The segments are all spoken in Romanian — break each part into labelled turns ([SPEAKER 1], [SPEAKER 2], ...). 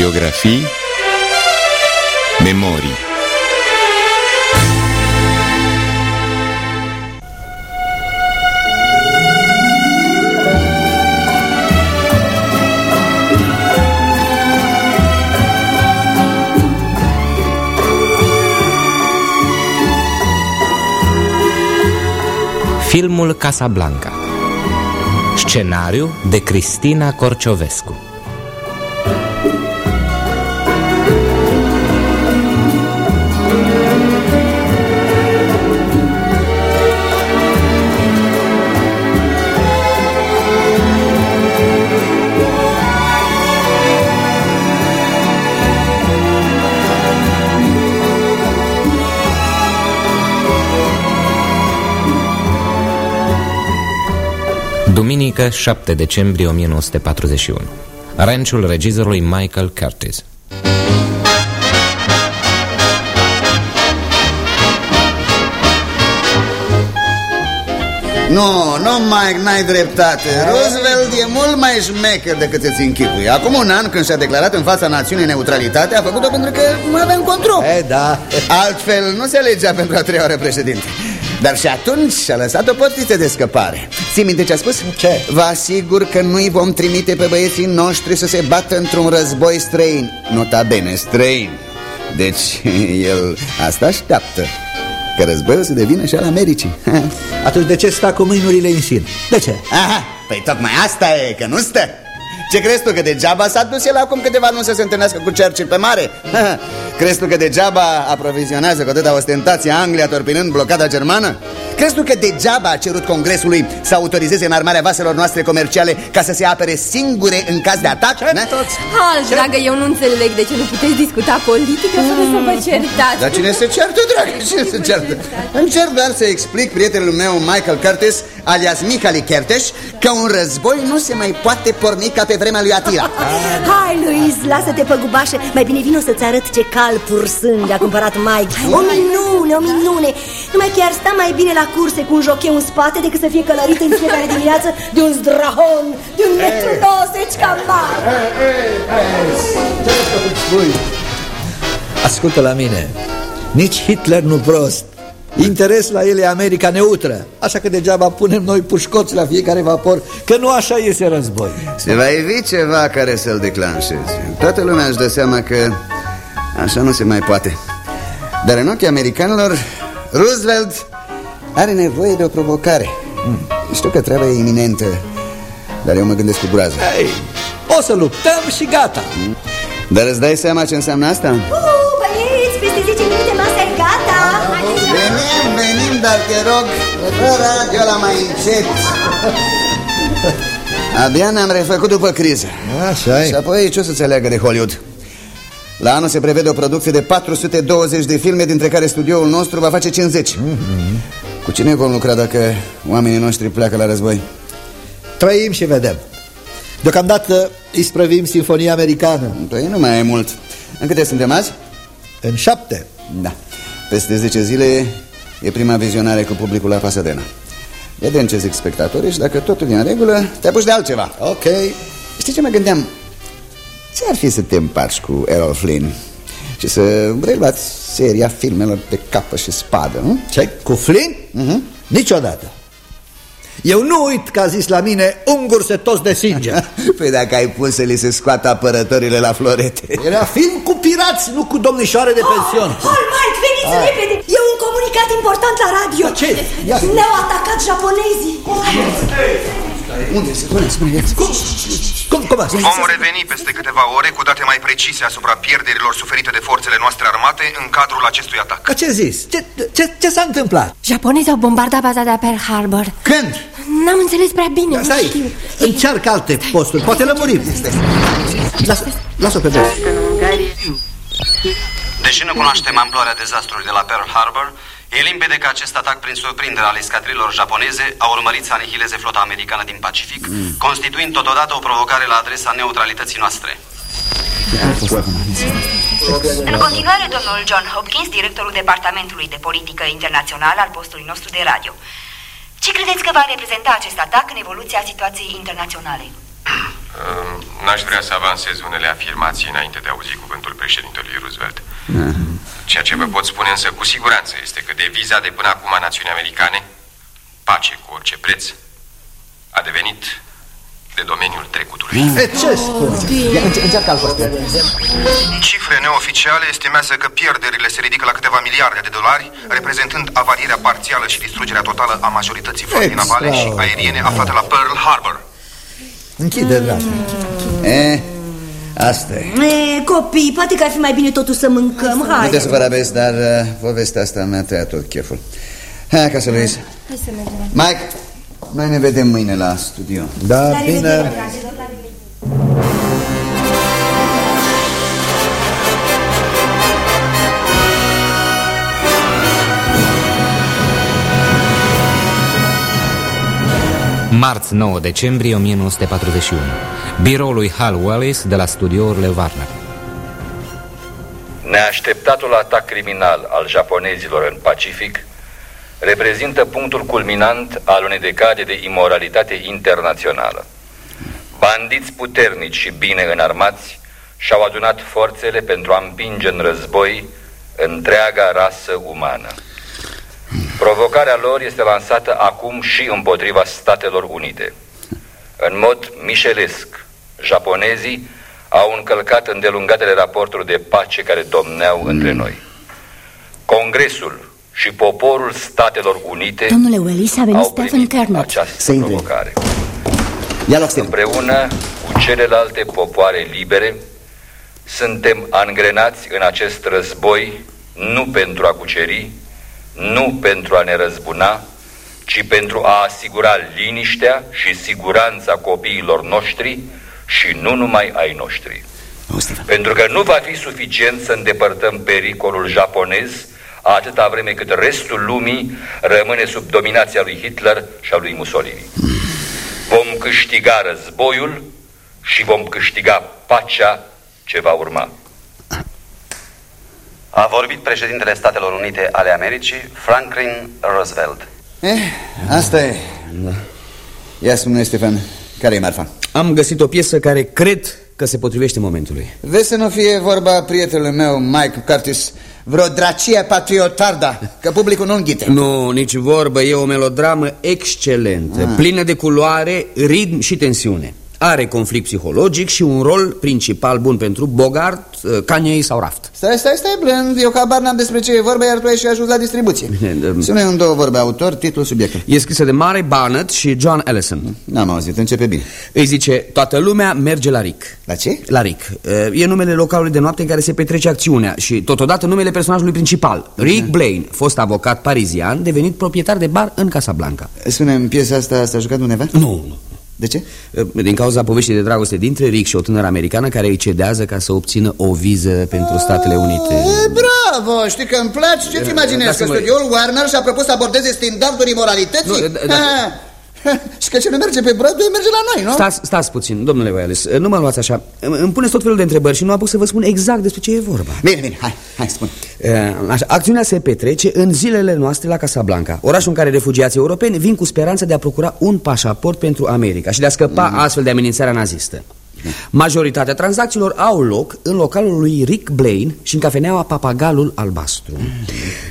[SPEAKER 1] Biografii Memorii.
[SPEAKER 2] Filmul Casablanca. Scenariu de Cristina Corciovescu Duminică 7 decembrie 1941 Ranciul regizorului Michael Curtis.
[SPEAKER 3] Nu, nu, Mike, n-ai dreptate. Roosevelt e mult mai șmecher decât îți închipui. Acum un an, când și-a declarat în fața națiunii neutralitate A făcut-o pentru că nu avem control.
[SPEAKER 4] E, da.
[SPEAKER 3] Altfel nu se alegea pentru a treia oară președinte. Dar și atunci și-a lăsat o portiță de scăpare Ții minte ce a spus?
[SPEAKER 4] Ce?
[SPEAKER 3] Vă asigur că nu-i vom trimite pe băieții noștri să se bată într-un război străin Nota bene, străin Deci el asta așteaptă Că războiul se devine și al Americii
[SPEAKER 4] Atunci de ce sta cu mâinurile în sin? De ce?
[SPEAKER 3] Aha, păi tocmai asta e, că nu stă Ce crezi tu, că degeaba s-a dus el acum câteva luni să se întâlnească cu Churchill pe mare? Crezi tu că degeaba aprovizionează cu atâta ostentație Anglia torpinând blocada germană? Crezi tu că degeaba a cerut Congresului să autorizeze înarmarea vaselor noastre comerciale ca să se apere singure în caz de atac?
[SPEAKER 4] Ce toți?
[SPEAKER 5] Al, dragă, eu nu înțeleg de ce nu puteți discuta politică fără să vă certați
[SPEAKER 3] Dar cine se ceartă, dragă? Cine se ceartă? Încerc doar să explic prietenul meu Michael Curtis, alias Michali Kertes, că un război nu se mai poate porni ca pe vremea lui Atila
[SPEAKER 6] Hai, Luis, lasă-te pe gubașă Mai bine vin să-ți arăt ce cal pursând a cumpărat Mike. O minune, o minune Numai chiar sta mai bine la curse cu un jocheu în spate Decât să fie călărit în fiecare dimineață de un zdrahon De un metru 90 ca mare
[SPEAKER 4] Ascultă la mine. Nici Hitler nu prost. Interes la el e America neutră. Așa că degeaba punem noi pușcoți la fiecare vapor Că nu așa iese război.
[SPEAKER 3] Se va evi ceva care să-l declanșeze. Toată lumea își dă seama că așa nu se mai poate. Dar în ochii americanilor Roosevelt are nevoie de o provocare. Hmm. Știu că treaba e iminentă Dar eu mă gândesc cu groază.
[SPEAKER 4] Ei, O să luptăm și gata.
[SPEAKER 3] Dar îți dai seama ce înseamnă asta?
[SPEAKER 6] Uh, băieți, peste 10 minute masa e gata.
[SPEAKER 3] Venim, venim, dar te rog Fă radio la mai încet Abia ne-am refăcut după criză.
[SPEAKER 4] Așa
[SPEAKER 3] Și apoi ce o să-ți aleagă de Hollywood? La anul se prevede o producție de 420 de filme Dintre care studioul nostru va face 50 mm-hmm. Cu cine vom lucra dacă oamenii noștri pleacă la război?
[SPEAKER 4] Trăim și vedem. Deocamdată îi sprăvim Sinfonia Americană.
[SPEAKER 3] Păi nu mai e mult. În câte suntem azi?
[SPEAKER 4] În șapte.
[SPEAKER 3] Da. Peste 10 zile e prima vizionare cu publicul la Pasadena. Vedem ce zic spectatorii și dacă totul e în regulă Te apuci de altceva.
[SPEAKER 4] Ok.
[SPEAKER 3] Știi ce mă gândeam? Ce ar fi să te împaci cu Errol Flynn? Și să reluați seria filmelor pe capă și spadă, nu?
[SPEAKER 4] Ce? Cu Flynn?
[SPEAKER 3] Uh-huh.
[SPEAKER 4] Niciodată eu nu uit că a zis la mine Ungur se toți de singe
[SPEAKER 3] Păi dacă ai pus să li se scoată apărătorile la florete
[SPEAKER 4] Era film cu pirați, nu cu domnișoare de pension
[SPEAKER 6] oh, Hai, Mike, veniți Hai. repede E un comunicat important la radio
[SPEAKER 4] Ce?
[SPEAKER 6] Ne-au atacat japonezii
[SPEAKER 3] Unde se spune? Spune,
[SPEAKER 4] cum, cum asta?
[SPEAKER 7] Vom reveni peste câteva ore cu date mai precise asupra pierderilor suferite de forțele noastre armate în cadrul acestui atac.
[SPEAKER 4] Ca ce zis? Ce, ce, ce s-a întâmplat?
[SPEAKER 5] Japonezii au bombardat baza de Pearl Harbor
[SPEAKER 3] Când?
[SPEAKER 5] N-am înțeles prea bine,
[SPEAKER 4] da, stai, încearcă alte posturi, poate lămurim Lasă-o pe jos
[SPEAKER 8] Deși nu cunoaștem amploarea dezastrului de la Pearl Harbor, e limpede că acest atac prin surprindere al escadrilor japoneze a urmărit să anihileze flota americană din Pacific, mm. constituind totodată o provocare la adresa neutralității noastre.
[SPEAKER 9] În continuare, domnul John Hopkins, directorul Departamentului de Politică Internațională al postului nostru de radio. Ce credeți că va reprezenta acest atac în evoluția situației internaționale?
[SPEAKER 1] N-aș vrea să avansez unele afirmații înainte de a auzi cuvântul președintelui Roosevelt. Ceea ce vă pot spune însă cu siguranță este că deviza de până acum a națiunii americane, pace cu orice preț, a devenit de domeniul trecutului.
[SPEAKER 4] E, ce spune? Ia, înce- Încearcă al
[SPEAKER 7] În cifre neoficiale estimează că pierderile se ridică la câteva miliarde de dolari, reprezentând avarierea parțială și distrugerea totală a majorității flotei navale și aeriene aflate la Pearl Harbor.
[SPEAKER 4] Închide, dragi.
[SPEAKER 3] E, asta e.
[SPEAKER 6] E, copii, poate că ar fi mai bine totuși să mâncăm,
[SPEAKER 3] Nu
[SPEAKER 6] hai
[SPEAKER 3] te supăra, Bess, dar uh, povestea asta mi-a tăiat tot cheful. Hai acasă, Luis.
[SPEAKER 5] Hai să mergem.
[SPEAKER 3] Mike, noi ne vedem mâine la studio.
[SPEAKER 4] Da, bine.
[SPEAKER 2] Marți 9 decembrie 1941 Biroul lui Hal Wallis de la studiourile Warner
[SPEAKER 10] Neașteptatul atac criminal al japonezilor în Pacific reprezintă punctul culminant al unei decade de imoralitate internațională. Bandiți puternici și bine înarmați și-au adunat forțele pentru a împinge în război întreaga rasă umană. Provocarea lor este lansată acum și împotriva Statelor Unite. În mod mișelesc, japonezii au încălcat îndelungatele raporturi de pace care domneau între noi. Congresul și poporul Statelor Unite
[SPEAKER 11] Domnule Willis, a venit
[SPEAKER 10] au
[SPEAKER 11] Stephen
[SPEAKER 10] primit
[SPEAKER 11] Kernot.
[SPEAKER 10] această
[SPEAKER 3] Să intre.
[SPEAKER 10] provocare.
[SPEAKER 3] Ia loc, Stephen.
[SPEAKER 10] Împreună cu celelalte popoare libere, suntem angrenați în acest război nu pentru a cuceri, nu pentru a ne răzbuna, ci pentru a asigura liniștea și siguranța copiilor noștri și nu numai ai noștri.
[SPEAKER 3] O, Stephen.
[SPEAKER 10] Pentru că nu va fi suficient să îndepărtăm pericolul japonez atâta vreme cât restul lumii rămâne sub dominația lui Hitler și a lui Mussolini. Vom câștiga războiul și vom câștiga pacea ce va urma.
[SPEAKER 8] A vorbit președintele Statelor Unite ale Americii, Franklin Roosevelt.
[SPEAKER 3] Eh, asta e. Ia spune, Stefan, care e marfa?
[SPEAKER 12] Am găsit o piesă care cred că se potrivește momentului.
[SPEAKER 3] Vezi să nu fie vorba prietenului meu, Mike Curtis, vreo dracie patriotarda, că publicul nu înghite.
[SPEAKER 12] Nu, nici vorbă, e o melodramă excelentă,
[SPEAKER 3] Ah.
[SPEAKER 12] plină de culoare, ritm și tensiune. Are conflict psihologic și un rol principal bun pentru Bogart, uh, Kanye sau Raft.
[SPEAKER 3] Stai, stai, stai, blând, eu ca bar n-am despre ce e vorba, iar tu ai și ajuns la distribuție.
[SPEAKER 12] Bine, da.
[SPEAKER 3] Spune în două vorbe autor, titlul, subiectul.
[SPEAKER 12] E scrisă de Mare Barnett și John Ellison.
[SPEAKER 3] N-am auzit, începe bine.
[SPEAKER 12] Îi zice, toată lumea merge la Rick.
[SPEAKER 3] La ce?
[SPEAKER 12] La Rick. Uh, E numele localului de noapte în care se petrece acțiunea și totodată numele personajului principal, Rick Blaine, fost avocat parizian, devenit proprietar de bar în Casablanca.
[SPEAKER 3] spune în piesa asta s-a jucat undeva?
[SPEAKER 12] Nu, nu.
[SPEAKER 3] De ce?
[SPEAKER 12] Din cauza poveștii de dragoste dintre Rick și o tânără americană care îi cedează ca să obțină o viză pentru Statele Unite.
[SPEAKER 3] E, bravo, știi că îmi place? Ce-ți imaginezi? Că
[SPEAKER 12] dați-mă-
[SPEAKER 3] studioul Warner și-a propus să abordeze standarduri moralității?
[SPEAKER 12] Nu, da- da.
[SPEAKER 3] Ah, și că ce nu merge pe Broadway, merge la noi, nu?
[SPEAKER 12] Stați, stați puțin, domnule Wallace, nu mă luați așa. Îmi puneți tot felul de întrebări și nu apuc să vă spun exact despre ce e vorba.
[SPEAKER 3] Bine, bine, hai, hai, spun
[SPEAKER 12] Eh, Așa, acțiunea se petrece în zilele noastre la Casablanca. Orașul în care refugiații europeni vin cu speranța de a procura un pașaport pentru America Și de a scăpa astfel de amenințarea nazistă Majoritatea tranzacțiilor au loc în localul lui Rick Blaine și în cafeneaua Papagalul Albastru.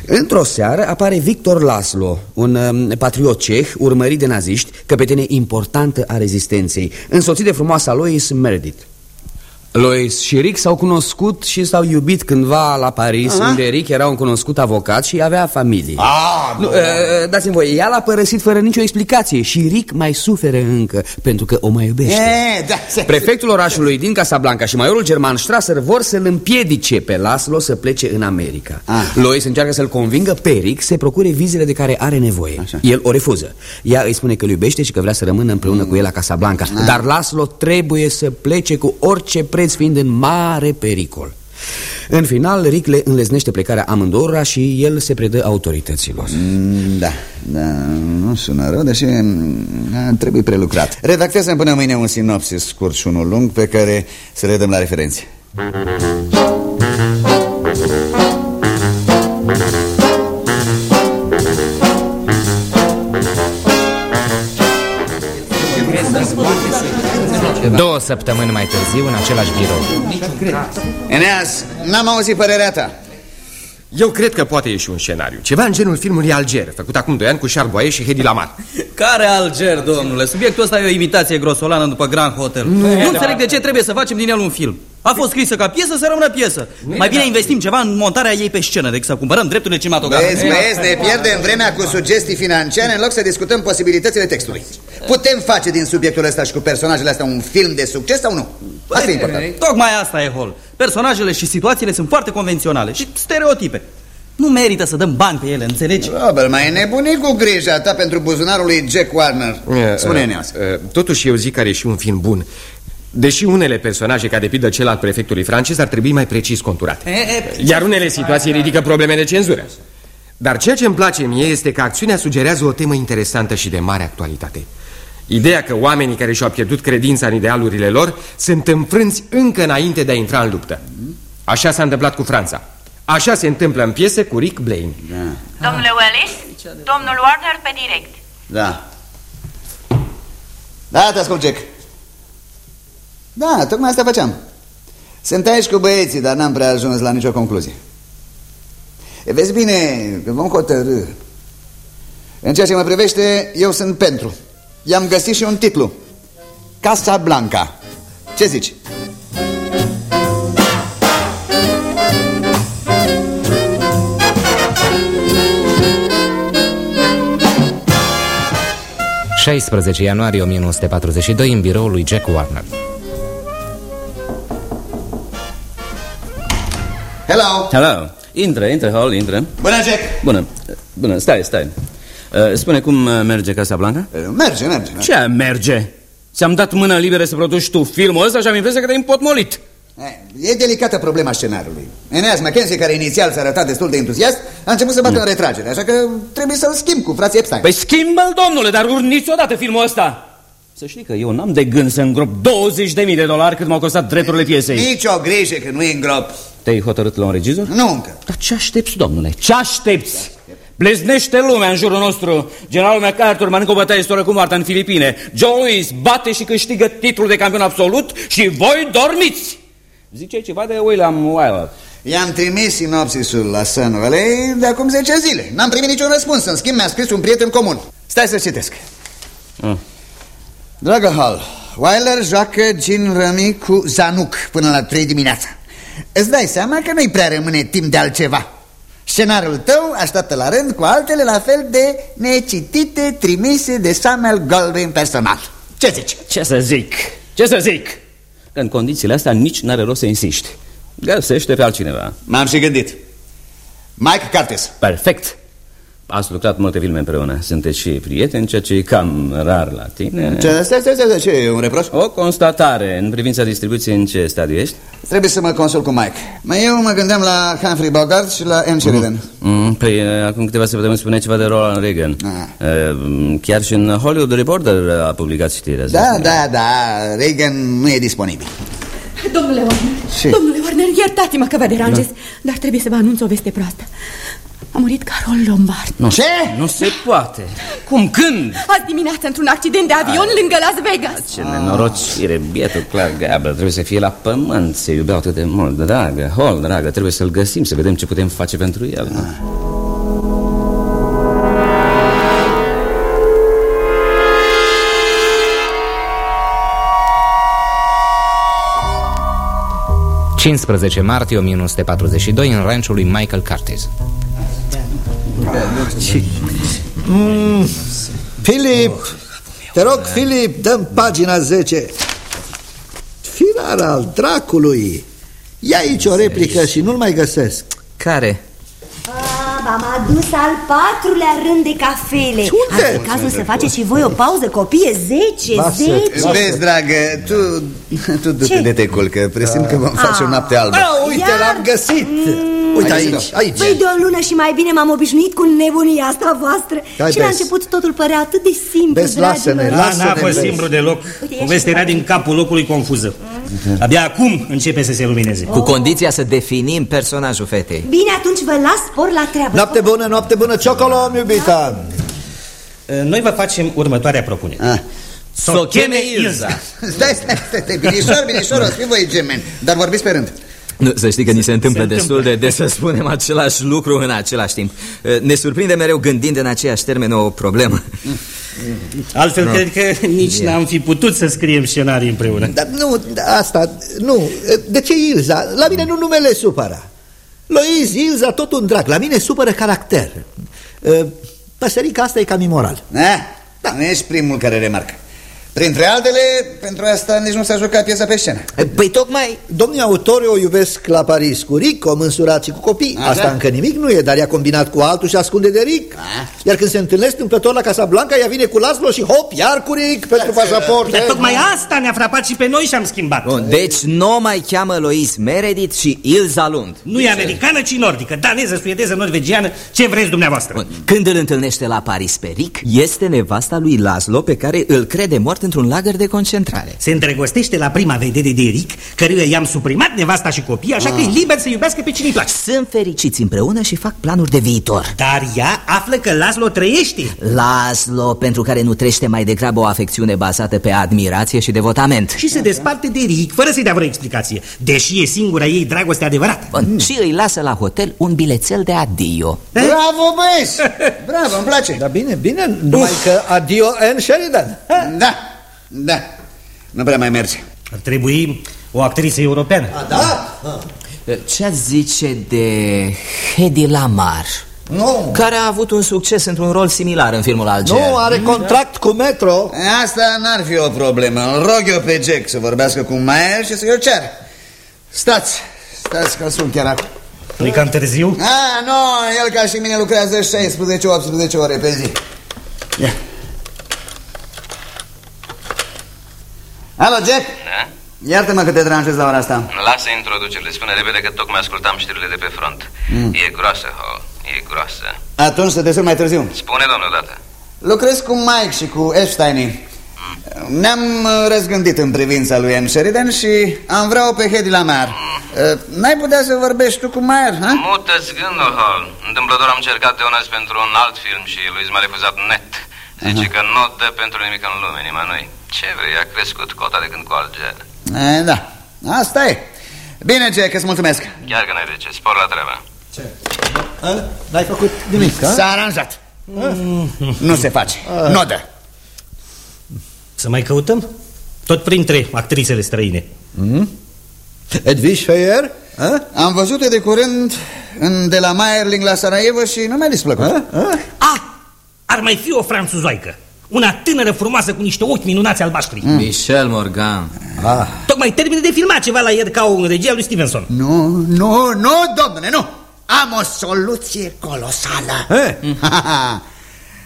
[SPEAKER 12] Într-o seară apare Victor Laszlo, un um, patriot ceh urmărit de naziști, căpetenie importantă a rezistenței, însoțit de frumoasa Lois Meredith Lois și Rick s-au cunoscut și s-au iubit cândva la Paris,
[SPEAKER 3] Aha.
[SPEAKER 12] unde Rick era un cunoscut avocat și avea familie.
[SPEAKER 3] Ah,
[SPEAKER 12] nu, uh, Dați-mi voie, ea l-a părăsit fără nicio explicație și Rick mai suferă încă pentru că o mai iubește.
[SPEAKER 3] E, da, se-
[SPEAKER 12] Prefectul orașului din Casablanca și majorul german Strasser vor să-l împiedice pe Laszlo să plece în America.
[SPEAKER 3] Ah.
[SPEAKER 12] Lois încearcă să-l convingă pe Rick să procure vizele de care are nevoie.
[SPEAKER 3] Așa.
[SPEAKER 12] El o refuză. Ea îi spune că îl iubește și că vrea să rămână împreună cu el la Casablanca.
[SPEAKER 3] Ah.
[SPEAKER 12] Dar Laszlo trebuie să plece cu orice preț fiind în mare pericol. În final, Rick le înleznește plecarea amândurora și el se predă autorităților.
[SPEAKER 3] Mm, Da, da, nu sună rău, deși mm, trebuie prelucrat Redactează până mâine un sinopsis scurt și unul lung Pe care să le dăm la referențe
[SPEAKER 2] Două săptămâni mai târziu, în același birou.
[SPEAKER 3] Eneas, n-am auzit părerea ta.
[SPEAKER 11] Eu cred că poate ieși un scenariu. Ceva în genul filmului Alger Făcut acum 2 ani cu Charles Boyer și Hedy Lamar.
[SPEAKER 13] Care Alger, domnule? Subiectul ăsta e o imitație grosolană după Grand Hotel. Nu, nu înțeleg de ce trebuie să facem din el un film a fost scrisă ca piesă, să rămână piesă. Mai bine investim ceva în montarea ei pe scenă Decât să cumpărăm drepturile cinematografice
[SPEAKER 3] Vezi, vezi, ne pierdem vremea cu sugestii financiare În loc să discutăm posibilitățile textului. Putem face din subiectul ăsta și cu personajele astea Un film de succes sau nu? Asta e important.
[SPEAKER 13] Tocmai asta e, Hol. Personajele și situațiile sunt foarte convenționale Și stereotipe. Nu merită să dăm bani pe ele, înțelegi?
[SPEAKER 3] Robert, mai nebunit cu grija ta pentru buzunarul lui Jack Warner. Spune-ne uh,
[SPEAKER 11] uh, Totuși eu zic că are și un film bun Deși unele personaje, ca de pildă cel al prefectului francez, ar trebui mai precis conturate. Iar unele situații ridică probleme de cenzură. Dar ceea ce îmi place mie este că acțiunea sugerează o temă interesantă și de mare actualitate. Ideea că oamenii care și-au pierdut credința în idealurile lor sunt înfrânți încă înainte de a intra în luptă. Așa s-a întâmplat cu Franța. Așa se întâmplă în piese cu Rick Blaine.
[SPEAKER 14] Da. Domnule Wellis, domnul Warner pe direct.
[SPEAKER 3] Da. Da, te ascult, Jack da, tocmai asta făceam. Sunt aici cu băieții, dar n-am prea ajuns la nicio concluzie. E, vezi bine, că vom hotărâ. În ceea ce mă privește, eu sunt pentru. I-am găsit și un titlu. Casa Blanca. Ce zici?
[SPEAKER 2] ...16 ianuarie 1942 în biroul lui Jack Warner.
[SPEAKER 3] Hello!
[SPEAKER 13] Hello! Intră, intră, Hall, intră.
[SPEAKER 3] Bună, Jack!
[SPEAKER 13] Bună, bună, stai, stai. Uh, spune cum uh, merge Casa Blanca?
[SPEAKER 3] Uh, merge, merge.
[SPEAKER 13] Ce merge? Ți-am dat mână liberă să produci tu filmul ăsta și am impresia că te-ai împotmolit.
[SPEAKER 3] E delicată problema scenariului. Eneas McKenzie, care inițial s-a arătat destul de entuziast, a început să bată mm. în retragere, așa că trebuie să-l schimb cu frații Epstein.
[SPEAKER 13] Păi schimbă-l, domnule, dar niciodată filmul ăsta. Să știi că eu n-am de gând să îngrop 20.000 de dolari cât m-au costat drepturile piesei.
[SPEAKER 3] Nici o grijă că nu e îngrop.
[SPEAKER 13] Te-ai hotărât la un regizor?
[SPEAKER 3] Nu încă.
[SPEAKER 13] Dar ce aștepți, domnule? Ce aștepți? Bleznește lumea în jurul nostru. Generalul MacArthur mănâncă o bătaie istorică cu moartea în Filipine. Joe Louis bate și câștigă titlul de campion absolut și voi dormiți. Zice ceva de William Wyler.
[SPEAKER 3] I-am trimis sinopsisul la Sun Valley de acum 10 zile. N-am primit niciun răspuns. În schimb, mi-a scris un prieten comun. Stai să citesc. Mm. Dragă Hall, Wyler joacă gin rămi cu Zanuc până la 3 dimineața. Îți dai seama că nu-i prea rămâne timp de altceva. Scenariul tău așteaptă la rând cu altele la fel de necitite trimise de Samuel Goldwyn personal. Ce zici?
[SPEAKER 13] Ce să zic? Ce să zic? Că în condițiile astea nici n-are rost să insiști. Găsește pe altcineva.
[SPEAKER 3] M-am și gândit. Mike Curtis.
[SPEAKER 13] Perfect. Ați lucrat multe filme împreună. Sunteți și prieteni, ceea ce e cam rar la tine.
[SPEAKER 3] Ce, stai, stai, stai, ce e un reproș?
[SPEAKER 13] O constatare. În privința distribuției, în ce stadiu ești?
[SPEAKER 3] Trebuie să mă consult cu Mike. Mai eu mă gândeam la Humphrey Bogart și la M. Sheridan.
[SPEAKER 13] Mm. Mm, păi, acum câteva săptămâni spune ceva de Roland Reagan. Ah. Chiar și în Hollywood Reporter a publicat știrea
[SPEAKER 3] Da, da, da. Reagan nu e disponibil.
[SPEAKER 15] Domnule Warner, și? domnule Warner, iertați-mă că vă deranjez, da. dar trebuie să vă anunț o veste proastă. A murit Carol Lombard
[SPEAKER 3] nu, Ce?
[SPEAKER 13] Nu se poate Cum? Când?
[SPEAKER 15] Azi dimineață într-un accident de avion Ai. lângă Las Vegas
[SPEAKER 13] Ce nenorocire, bietul Clark Gable Trebuie să fie la pământ Se iubeau atât de mult Dragă, Hol, dragă, trebuie să-l găsim Să vedem ce putem face pentru el ah.
[SPEAKER 2] ...15 martie 1942 în ranchul lui Michael Curtis
[SPEAKER 4] Mm, Filip, te rog, Filip, dăm pagina 10 Firar al dracului. Ia aici o replică și nu-l mai găsesc.
[SPEAKER 2] Care?
[SPEAKER 6] V-am adus al patrulea rând de cafele.
[SPEAKER 4] Unde?
[SPEAKER 6] Ar fi cazul să faceți și voi o pauză, copie, 10, 10
[SPEAKER 3] Vezi, dragă, tu, tu du-te de te culcă Presimt că vom face o noapte albă.
[SPEAKER 4] A, Uite, l-am găsit. Mm. Uite aici, aici.
[SPEAKER 6] Păi de o lună și mai bine m-am obișnuit cu nebunia asta voastră. Hai, Și la început totul părea atât de simplu,
[SPEAKER 4] Vezi, lasă-ne,
[SPEAKER 16] lasă-ne N-a fost simplu deloc. Povestea era din capul locului confuză. Abia acum începe să se lumineze.
[SPEAKER 2] Cu condiția să definim personajul fetei.
[SPEAKER 6] Bine, atunci vă las spor la treabă.
[SPEAKER 4] Noapte bună, noapte bună, ciocolom, iubita.
[SPEAKER 16] Noi vă facem următoarea propunere. Ah.
[SPEAKER 17] să o cheme Ilza.
[SPEAKER 3] Stai, stai, stai, stai, binișor, binișor, o să fii voi gemeni, dar vorbiți pe rând.
[SPEAKER 18] Nu, să știi că ni se întâmplă
[SPEAKER 17] Se
[SPEAKER 18] destul
[SPEAKER 17] întâmplă.
[SPEAKER 18] de des să spunem același lucru în același timp Ne surprinde mereu gândind în aceiași termeni o problemă
[SPEAKER 16] Altfel
[SPEAKER 18] Nu.
[SPEAKER 16] cred că nici n-am fi putut să scriem scenarii împreună.
[SPEAKER 4] Dar nu, asta, nu. De ce Ilza? La mine nu numele supără. Loiz, Ilza, tot un drag. La mine supără caracter. Uh, Păsărica asta e cam imoral.
[SPEAKER 3] Eh, da, nu ești primul care remarcă. Printre altele, pentru asta nici nu s-a jucat piesa pe scenă.
[SPEAKER 4] Păi tocmai Domnii autori o iubesc la Paris cu Rico, mânsurați cu copii
[SPEAKER 3] Așa?
[SPEAKER 4] Asta încă nimic nu e, dar i-a combinat cu altul și ascunde de Ric Iar când se întâlnesc întâmplător la Casablanca Ea vine cu Laszlo și hop, iar cu Ric pentru pașaport
[SPEAKER 16] Dar tocmai asta ne-a frapat și pe noi și am schimbat.
[SPEAKER 18] Bun, deci nu o mai cheamă Lois Meredith și Ilza Lund
[SPEAKER 16] Nu e americană, ci nordică, daneză, suedeză, norvegiană, ce vreți dumneavoastră.
[SPEAKER 18] Bun. Când îl întâlnește la Paris pe Rick, este nevasta lui Laszlo pe care îl crede mort într-un lagăr de concentrare
[SPEAKER 16] Se îndrăgostește la prima vedere de Ric, căruia i-am suprimat nevasta și copii, așa că e liber să iubească pe cine îi place.
[SPEAKER 18] Sunt fericiți împreună și fac planuri de viitor
[SPEAKER 16] Dar ea află că Laszlo trăiește.
[SPEAKER 18] Laszlo, pentru care nu trește mai degrabă o afecțiune bazată pe admirație și devotament
[SPEAKER 16] Și se desparte de Ric, fără să-i dea vreo explicație, deși e singura ei dragoste adevărată.
[SPEAKER 18] Bun, și îi lasă la hotel un bilețel de adio
[SPEAKER 3] Bravo, băieți! Bravo, îmi place.
[SPEAKER 4] Dar bine, bine, numai că adio Anne Sheridan
[SPEAKER 3] Da, da. Nu prea mai merge.
[SPEAKER 16] Ar trebui o actriță europeană.
[SPEAKER 4] Da?
[SPEAKER 18] Ce zice de Hedy Lamar?
[SPEAKER 4] Nu,
[SPEAKER 18] Care a avut un succes într-un rol similar în filmul Alger
[SPEAKER 4] nu, are contract cu Metro
[SPEAKER 3] Asta n-ar fi o problemă. Îl rog eu pe Jack să vorbească cu Mayer și să-i o cer. Stați, stați că sunt chiar acum.
[SPEAKER 16] Nu-i cam târziu?
[SPEAKER 3] Ah, nu, el ca și mine lucrează 16-18 ore pe zi. Ia. Alo, Jack?
[SPEAKER 13] Da?
[SPEAKER 3] Iartă-mă că te deranjez la ora asta.
[SPEAKER 13] Lasă introducerile, spune repede că tocmai ascultam știrile de pe front.
[SPEAKER 3] Mm.
[SPEAKER 13] E groasă, Hall, e groasă.
[SPEAKER 3] Atunci să te sun mai târziu.
[SPEAKER 13] Spune, domnul dată.
[SPEAKER 3] Lucrez cu Mike și cu Epstein. Ne-am uh, răzgândit în privința lui M. Sheridan și am vrea-o pe Hedy Lamar. Uh, N-ai putea să vorbești tu cu Mayer, ha?
[SPEAKER 13] Mută-ți gândul, Hall. Întâmplător am încercat de un azi pentru un alt film și Luis m-a refuzat net. Zice că nu dă pentru nimic în lume, nimănui. Ce vrei, a crescut cota de când cu Alger.
[SPEAKER 3] E, da, asta e. Bine, Jack, îți mulțumesc.
[SPEAKER 13] Chiar că n-ai de ce, spor la treabă.
[SPEAKER 4] N-ai făcut nimic, ha?
[SPEAKER 3] S-a aranjat. Nu se face. Nu dă.
[SPEAKER 16] Să mai căutăm? Tot printre actrițele străine.
[SPEAKER 4] Mm? Edwige Feyer?
[SPEAKER 3] Am văzut-o de curând în, de la Mayerling la Sarajevo și nu mi-a displăcut.
[SPEAKER 16] Ah! Ar mai fi o franțuzoică. Una tânără frumoasă cu niște ochi minunați albaștri.
[SPEAKER 18] Mm. Michel Morgan
[SPEAKER 4] ah.
[SPEAKER 16] Tocmai termină de filmat ceva la Iercau în regia lui Stevenson.
[SPEAKER 3] Nu, nu, nu, domnule, nu. Am o soluție colosală.
[SPEAKER 4] Eh?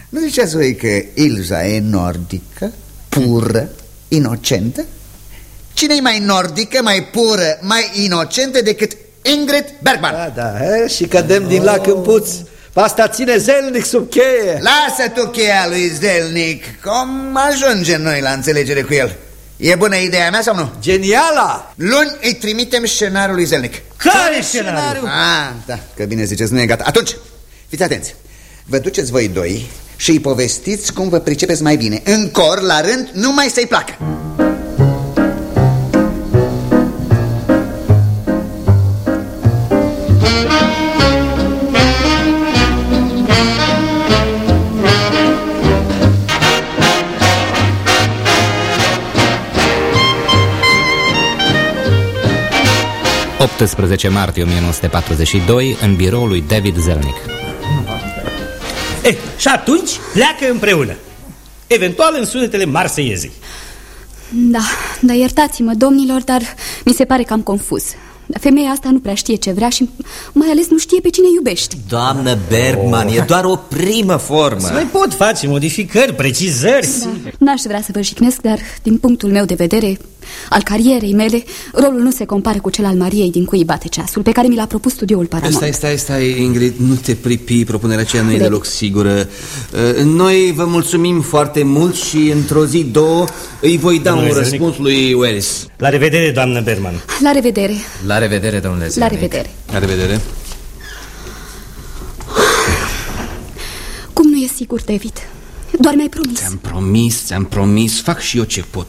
[SPEAKER 3] nu ziceați voi că Ilza e nordică, pură, inocentă? Cine e mai nordică, mai pură, mai inocentă decât Ingrid Bergman?
[SPEAKER 4] Da, da, he? și cădem din lac în puț Pe asta ține zelnic sub cheie
[SPEAKER 3] Lasă tu cheia lui Zelnic Cum ajungem noi la înțelegere cu el? E bună ideea mea sau nu?
[SPEAKER 4] Geniala!
[SPEAKER 3] Luni îi trimitem scenariul lui Zelnic
[SPEAKER 16] Care scenariu?
[SPEAKER 3] Ah, da, că bine ziceți, nu e gata Atunci, fiți atenți Vă duceți voi doi și îi povestiți cum vă pricepeți mai bine În cor, la rând, numai să-i placă
[SPEAKER 2] 18 martie 1942, în biroul lui David Zelnick.
[SPEAKER 16] Eh, și atunci pleacă împreună. Eventual în sunetele marseiezei.
[SPEAKER 5] Da, dar iertați-mă, domnilor, dar mi se pare cam confuz Femeia asta nu prea știe ce vrea și mai ales nu știe pe cine iubește
[SPEAKER 18] Doamnă Bergman, oh. e doar o primă formă
[SPEAKER 16] Se mai pot face modificări, precizări
[SPEAKER 5] da. N-aș vrea să vă jignesc, dar din punctul meu de vedere al carierei mele, rolul nu se compară cu cel al Mariei din cui bate ceasul, pe care mi l-a propus studioul Paramount.
[SPEAKER 12] Stai, stai, stai, Ingrid, nu te pripi, propunerea aceea nu e de... deloc sigură. Noi vă mulțumim foarte mult și într-o zi, două, îi voi da Domnule un răspuns lui Wells.
[SPEAKER 16] La revedere, doamnă Berman.
[SPEAKER 5] La revedere.
[SPEAKER 18] La revedere, domnule
[SPEAKER 5] La revedere.
[SPEAKER 12] La revedere.
[SPEAKER 5] Cum nu e sigur, David? Doar mi-ai promis
[SPEAKER 12] Ți-am promis, ți-am promis, fac și eu ce pot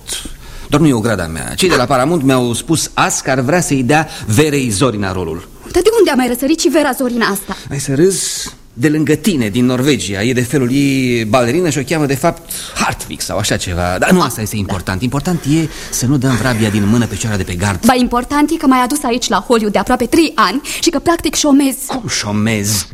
[SPEAKER 12] Doar nu e o grada mea Cei de la Paramount mi-au spus azi că ar vrea să-i dea Verei Zorina rolul
[SPEAKER 5] Dar de unde a mai răsărit și Vera Zorina asta?
[SPEAKER 12] Ai să râzi de lângă tine, din Norvegia E de felul ei balerină și o cheamă de fapt Hartvig sau așa ceva. Dar nu asta este important. Important e să nu dăm vrabia din mână pe cea de pe gard.
[SPEAKER 5] Ba important e că m-ai adus aici la Hollywood de aproape trei ani Și că practic șomez
[SPEAKER 12] Cum șomez?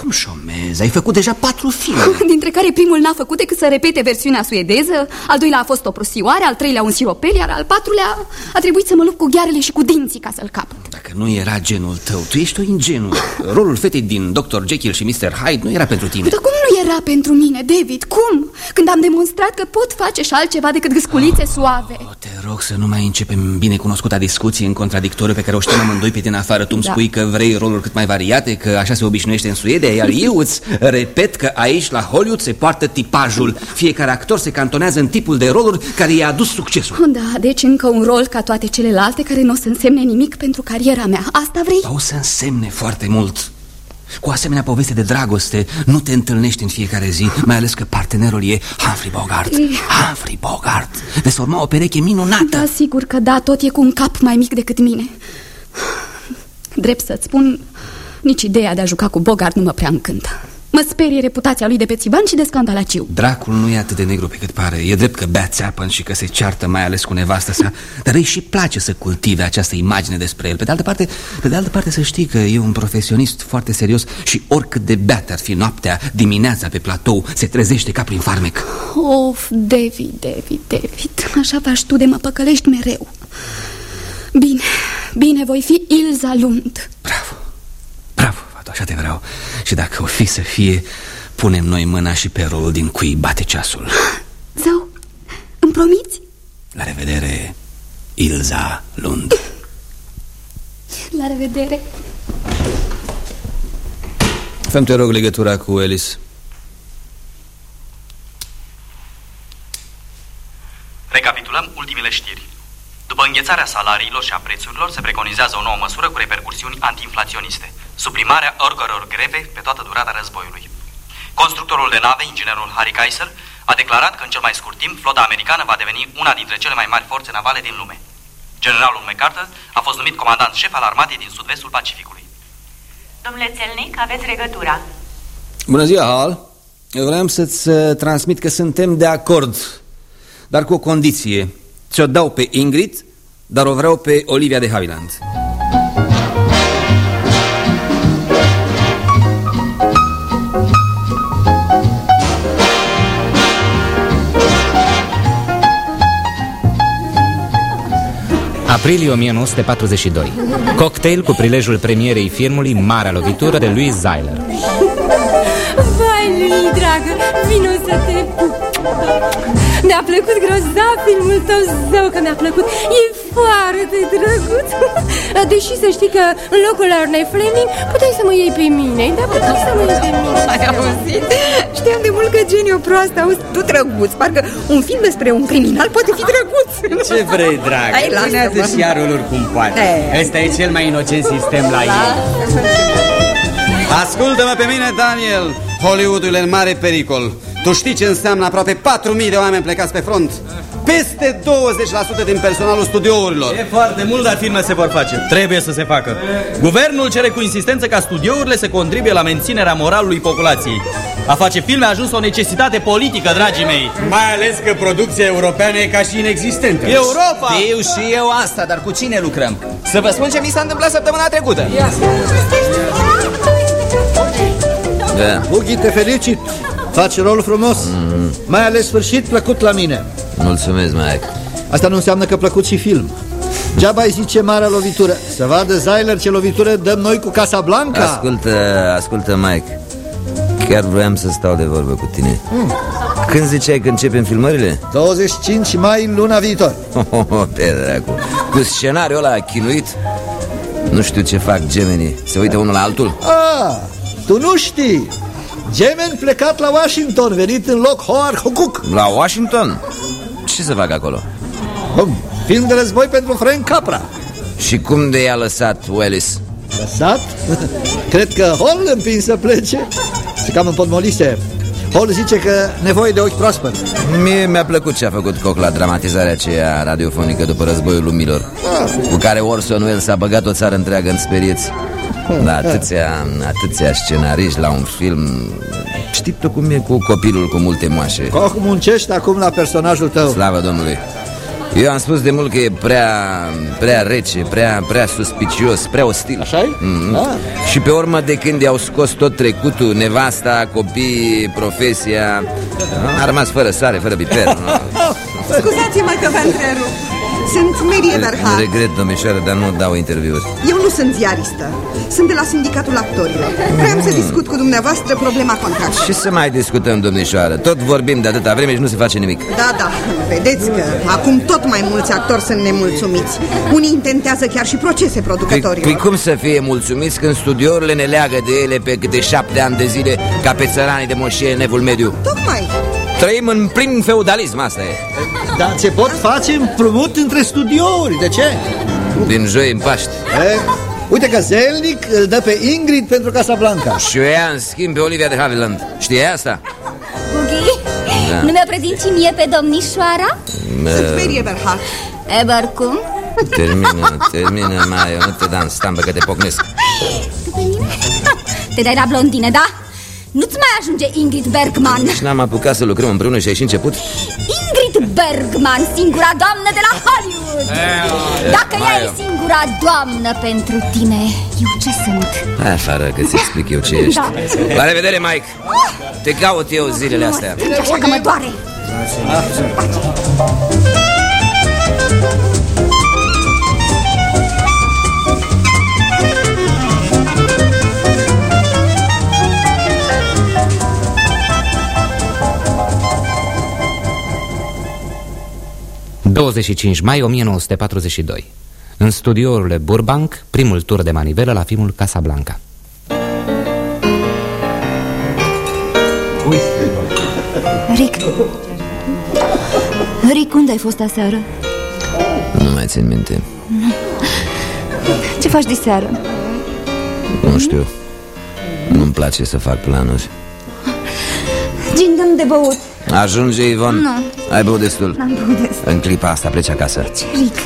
[SPEAKER 12] Cum șomez? Ai făcut deja patru filme
[SPEAKER 5] Dintre care primul n-a făcut decât să repete versiunea suedeză Al doilea a fost o prosioare Al treilea un siropel Iar al patrulea a trebuit să mă lupt cu ghearele și cu dinții ca să-l capăt
[SPEAKER 12] Dacă nu era genul tău, tu ești o ingenuă Rolul fetei din Dr. Jekyll și Mr. Hyde nu era pentru tine
[SPEAKER 5] Dar cum nu era pentru mine, David? Cum? Când am demonstrat că pot face și altceva decât gâsculițe suave
[SPEAKER 12] Te rog să nu mai începem binecunoscuta discuție în contradictoriu pe care o știm amândoi pe din afară Tu îmi
[SPEAKER 5] Da.
[SPEAKER 12] spui că vrei roluri cât mai variate, că așa se obișnuiește în Suedia Iar eu îți repet că aici la Hollywood se poartă tipajul. Fiecare actor se cantonează în tipul de roluri care i-a adus succesul.
[SPEAKER 5] Da, deci încă un rol ca toate celelalte Care nu o să însemne nimic pentru cariera mea. Asta vrei?
[SPEAKER 12] O să însemne foarte mult. Cu o asemenea poveste de dragoste nu te întâlnești în fiecare zi Mai ales că partenerul e Humphrey Bogart. Humphrey Bogart. Veți forma o pereche minunată.
[SPEAKER 5] Da, sigur că da, tot e cu un cap mai mic decât mine. Drept să-ți spun Nici ideea de a juca cu Bogart nu mă prea încântă. Mă sperie reputația lui de pe țivan și de scandalaciu.
[SPEAKER 12] Dracul nu e atât de negru pe cât pare. E drept că bea țeapăn și că se ceartă mai ales cu nevastă sa. Dar îi și place să cultive această imagine despre el. Pe de altă parte, pe de altă parte să știi că e un profesionist foarte serios Și oricât de beat ar fi noaptea, dimineața pe platou Se trezește ca prin farmec.
[SPEAKER 5] Of, David, David, David Așa faci tu de mă păcălești mereu. Bine, bine, voi fi Ilza Lund
[SPEAKER 12] Fată, Așa te vreau. Și dacă o fi să fie Punem noi mâna și pe rolul din cui bate ceasul.
[SPEAKER 5] Zău, îmi promiți?
[SPEAKER 12] La revedere, Ilza Lund.
[SPEAKER 5] La revedere.
[SPEAKER 12] Făm te rog legătura cu Elis.
[SPEAKER 8] Recapitulăm ultimele știri. După înghețarea salariilor și a prețurilor, se preconizează o nouă măsură cu repercursiuni antiinflaționiste, suprimarea oricăror greve pe toată durata războiului. Constructorul de nave, inginerul Harry Kaiser, a declarat că în cel mai scurt timp flota americană va deveni una dintre cele mai mari forțe navale din lume. Generalul MacArthur a fost numit comandant șef al armatei din sud-vestul Pacificului.
[SPEAKER 19] Domnule Țelnic, aveți legătura.
[SPEAKER 12] Bună ziua, Hal Vreau să-ți uh, transmit că suntem de acord Dar cu o condiție Ți-o dau pe Ingrid Dar o vreau pe Olivia de Havilland
[SPEAKER 2] Aprilie 1942 Cocktail cu prilejul premierei filmului Marea lovitură de lui Zeiler.
[SPEAKER 20] Vai, lui, dragă, vino să te pup Mi-a plăcut grozav filmul tău, zău că mi-a plăcut. E foarte drăguț. Deși să știi că în locul Arnei Fleming Puteai să mă iei pe mine, dar puteai să mă iei pe mine.
[SPEAKER 15] Ai auzit? Știam de mult că genii o proastă Auzi, tu drăguț Parcă un film despre un criminal poate fi drăguț.
[SPEAKER 21] Ce vrei, dragă?
[SPEAKER 15] Hai, lasă-mă.
[SPEAKER 21] Punează și ea roluri cum poate.
[SPEAKER 15] E.
[SPEAKER 21] Ăsta e cel mai inocent sistem la ei
[SPEAKER 22] Ascultă-mă pe mine, Daniel Hollywoodul e în mare pericol Tu știi ce înseamnă aproape 4.000 de oameni plecați pe front? Peste 20% din personalul studiourilor
[SPEAKER 23] E foarte mult, dar filme se vor face. Trebuie să se facă. Guvernul cere cu insistență ca studiourile să contribuie la menținerea moralului populației. A face filme a ajuns o necesitate politică, dragii mei.
[SPEAKER 21] Mai ales că producția europeană e ca și inexistentă
[SPEAKER 23] Europa!
[SPEAKER 24] Știu și eu asta, dar cu cine lucrăm? Să vă spun ce mi s-a întâmplat săptămâna trecută.
[SPEAKER 4] Da. Ughi, te felicit. Faci rol frumos.
[SPEAKER 25] Mhm.
[SPEAKER 4] Mai ales sfârșit plăcut la mine.
[SPEAKER 25] Mulțumesc, Mike.
[SPEAKER 4] Asta nu înseamnă că plăcut și film. Geaba îi zice marea lovitură. Să vadă Zeiler ce lovitură dăm noi cu Casablanca.
[SPEAKER 25] Ascultă, ascultă, Mike. Chiar vroiam să stau de vorbă cu tine.
[SPEAKER 4] Mm.
[SPEAKER 25] Când ziceai că începem filmările?
[SPEAKER 4] 25 mai în luna viitor.
[SPEAKER 25] Oh, pe dracu. Cu scenariul ăla chinuit? Nu știu ce fac gemenii. Se uită unul la altul?
[SPEAKER 4] Ah, tu nu știi. Gemeni plecat la Washington, venit în loc Howard Hukuk.
[SPEAKER 25] La Washington? Ce să fac acolo?
[SPEAKER 4] Bum, film de război pentru Frank Capra.
[SPEAKER 25] Și cum de i-a lăsat Willis?
[SPEAKER 4] Lăsat? Cred că Hall împins să plece. Se cam împotmolise. Hall zice că nevoie de ochi proaspăt
[SPEAKER 25] Mie mi-a plăcut ce a făcut Koch la dramatizarea aceea radiofonică după războiul lumilor Cu care Orson Welles a băgat o țară întreagă în sperieți Da, atâția, atâția scenariști la un film. Știi tu cum e cu copilul cu multe moașe?
[SPEAKER 4] Koch muncește acum la personajul tău.
[SPEAKER 25] Slavă Domnului. Eu am spus de mult că e prea, prea rece, prea, prea suspicios, prea ostil.
[SPEAKER 4] Așa e?
[SPEAKER 25] Mm -hmm. Și pe urmă de când i-au scos tot trecutul, nevasta, copiii, profesia A rămas fără sare, fără piper
[SPEAKER 26] Scuzați-mă că vă întrerup. Sunt Mary Everhard
[SPEAKER 25] Regret, domnișoară, dar nu dau interviuri.
[SPEAKER 26] Eu nu sunt ziaristă. Sunt de la sindicatul actorilor. Vreau să discut cu dumneavoastră problema contractului.
[SPEAKER 25] Și să mai discutăm, domnișoară. Tot vorbim de atâta vreme și nu se face nimic.
[SPEAKER 26] Da, da, vedeți că acum tot mai mulți actori sunt nemulțumiți. Unii intentează chiar și procese producătorilor.
[SPEAKER 25] Păi cum să fie mulțumiți când studiourile ne leagă de ele pe câte șapte ani de zile Ca pe țăranii de moșie în evul mediu?
[SPEAKER 26] Tocmai
[SPEAKER 25] Trăim în prim feudalism, asta e
[SPEAKER 4] Dar se pot face împrumut între studiouri, de ce?
[SPEAKER 25] Din joi în Paști
[SPEAKER 4] e? Uite că Zelnic îl dă pe Ingrid pentru Casablanca
[SPEAKER 25] Și ea în schimb pe Olivia de Havilland Știi asta?
[SPEAKER 27] Gugi, da. nu mi-a prezint și mie pe domnișoara?
[SPEAKER 26] Sunt Mary Eberhard
[SPEAKER 27] Eber cum?
[SPEAKER 25] Termină, termină, mai, eu nu te dau în stambă că te pocnesc
[SPEAKER 27] Tu pe mine? Te dai la blondine, da? Nu-ți mai ajunge Ingrid Bergman.
[SPEAKER 25] Și n-am apucat să lucrăm împreună și ai și început?
[SPEAKER 27] Ingrid Bergman, singura doamnă de la Hollywood. Dacă ea e singura doamnă pentru tine, eu ce sunt?
[SPEAKER 25] Hai afară că ți explic eu ce ești.
[SPEAKER 27] Da.
[SPEAKER 25] La revedere, Mike. Te caut eu zilele astea.
[SPEAKER 27] Așa că mă doare
[SPEAKER 2] 25 mai 1942 În studiourile Burbank, primul tur de manivelă la filmul Casablanca
[SPEAKER 27] Rick Rick, unde ai fost aseară?
[SPEAKER 25] Nu mai țin minte
[SPEAKER 27] Ce faci de seară?
[SPEAKER 25] Nu știu Nu-mi place să fac planuri
[SPEAKER 27] Gin, dăm de băut
[SPEAKER 25] Ajunge, Ivon?
[SPEAKER 27] Nu.
[SPEAKER 25] Ai băut destul?
[SPEAKER 27] N-am băut destul.
[SPEAKER 25] În clipa asta pleci acasă.
[SPEAKER 27] Rick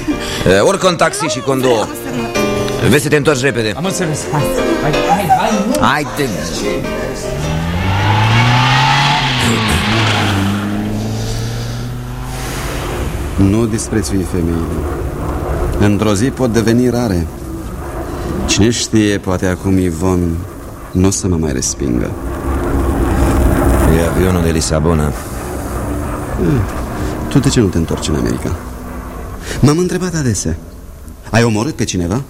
[SPEAKER 25] e, Urcă un taxi și conduă. Vezi să te întorci repede.
[SPEAKER 28] Am înțeles, hai, hai, hai, hai
[SPEAKER 25] Haide
[SPEAKER 29] Nu disprețui femeile. Într-o zi pot deveni rare. Cine știe, poate acum Ivon Nu o să mă mai respingă.
[SPEAKER 25] E avionul de Lisabona
[SPEAKER 29] Tu de ce nu te întorci în America? M-am întrebat adesea Ai omorât pe cineva?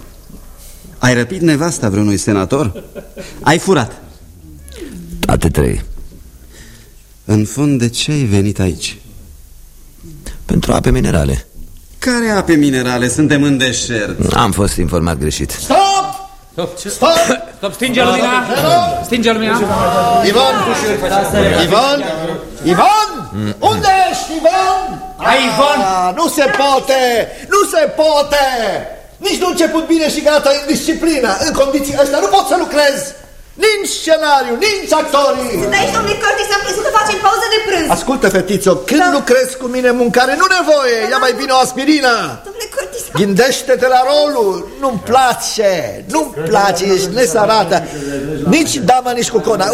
[SPEAKER 29] Ai răpit nevasta vreunui senator? Ai furat?
[SPEAKER 25] Toate trei
[SPEAKER 29] În fond, de ce ai venit aici?
[SPEAKER 25] Pentru ape minerale
[SPEAKER 29] Care ape minerale? Suntem în deșert
[SPEAKER 25] Am fost informat greșit
[SPEAKER 4] Stop!
[SPEAKER 28] Stop, ce?
[SPEAKER 4] Stop!
[SPEAKER 28] Stop, stinge lumina Stinge lumina
[SPEAKER 4] Ivan, Ivan, Ivan, unde ești, Ivan?
[SPEAKER 28] Hai, Ivan!
[SPEAKER 4] Ah, nu se poate, nu se poate! Nici nu început bine și gata în disciplină. În condiții astea nu pot să lucrez. Nici scenariu, nici actorii.
[SPEAKER 26] Sunt aici, domnule Curtis, am crezut că facem pauză de prânz
[SPEAKER 4] Ascultă, fetițo, când da. lucrezi cu mine mâncare, nu nevoie, ia mai bine o aspirină.
[SPEAKER 26] Domnule Curtis
[SPEAKER 4] Gândește-te la rolul, nu-mi place, nu-mi place, ești nesarată. Nici dama, nici cu cona,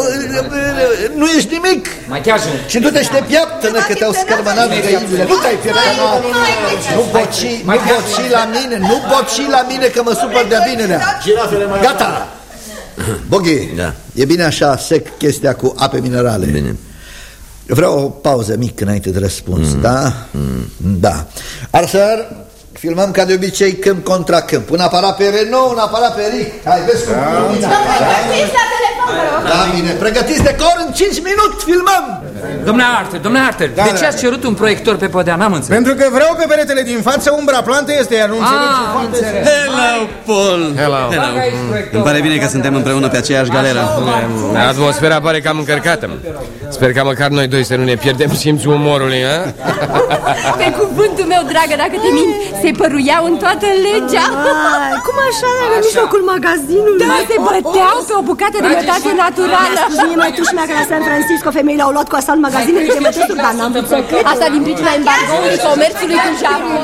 [SPEAKER 4] nu ești nimic.
[SPEAKER 28] Mai chiar
[SPEAKER 4] Și tu te te piaptănă că te-au scărmănat găinile, nu te-ai pieptănat. Nu boci, nu boci la mine, nu boci la mine că mă supăr de-a binelea. Gata. Boghi,
[SPEAKER 25] Da.
[SPEAKER 4] e bine așa sec chestia cu ape minerale
[SPEAKER 25] Bine
[SPEAKER 4] Vreau o pauză mică înainte de răspuns, mm. da? Mm. Da Arthur, filmăm ca de obicei câmp contra câmp. Un aparat pe Renault, un aparat pe Rick Hai, vezi cum da.
[SPEAKER 27] Domnule Curtis, la telefon, vă rog
[SPEAKER 4] Da, bine, pregătiți decor în 5 minute, filmăm
[SPEAKER 30] Domnule Arthur, domnule Arthur,
[SPEAKER 31] Da,
[SPEAKER 30] de
[SPEAKER 31] da,
[SPEAKER 30] ce
[SPEAKER 31] da.
[SPEAKER 30] ați cerut un proiector pe podea? N-am înțeles.
[SPEAKER 31] Pentru că vreau pe peretele din față umbra plantă este, iar nu înțeleg și
[SPEAKER 30] Ah,
[SPEAKER 31] foarte
[SPEAKER 30] înțeles.
[SPEAKER 29] Hello, Paul!
[SPEAKER 31] Hello.
[SPEAKER 29] Îmi pare bine că suntem împreună pe aceeași galeră.
[SPEAKER 23] Atmosfera pare cam încărcată. Sper că măcar noi doi să nu ne pierdem simțul umorului, a?
[SPEAKER 20] Pe cuvântul meu, dragă, dacă te mint, se păruiau în toată legea
[SPEAKER 6] Ai, cum așa, în mijlocul magazinului?
[SPEAKER 20] Da, se băteau pe o bucată de mătate naturală
[SPEAKER 6] Mie mai tuși mea că la San Francisco femeile au luat cu asalt magazinele de mătături, dar n-am vrut să cred.
[SPEAKER 20] Asta din pricina embargoului comerțului cu Japon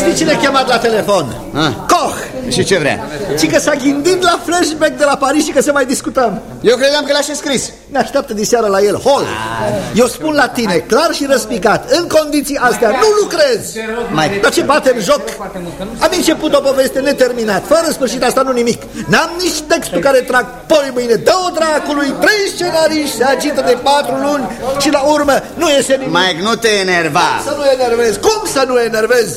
[SPEAKER 4] Știi cine a chemat la telefon?
[SPEAKER 3] Ah.
[SPEAKER 4] Koch!
[SPEAKER 3] Și ce vrea?
[SPEAKER 4] Și că s-a gândit la flashback de la Paris și că să mai discutăm.
[SPEAKER 3] Eu credeam că l-aș și scris.
[SPEAKER 4] Ne așteaptă de seară la el, Hall. Eu spun la tine, clar și răspicat, în condiții astea, nu lucrezi.
[SPEAKER 3] Mai-
[SPEAKER 4] Dar ce bate în joc? Am început o poveste neterminat, fără sfârșit, asta nu nimic. N-am nici textul care trag poi mâine. Dă-o dracului, trei scenarii se agită de patru luni și la urmă nu iese nimic.
[SPEAKER 3] Mike, nu te enerva.
[SPEAKER 4] Să nu enervezi. Cum să nu enervezi?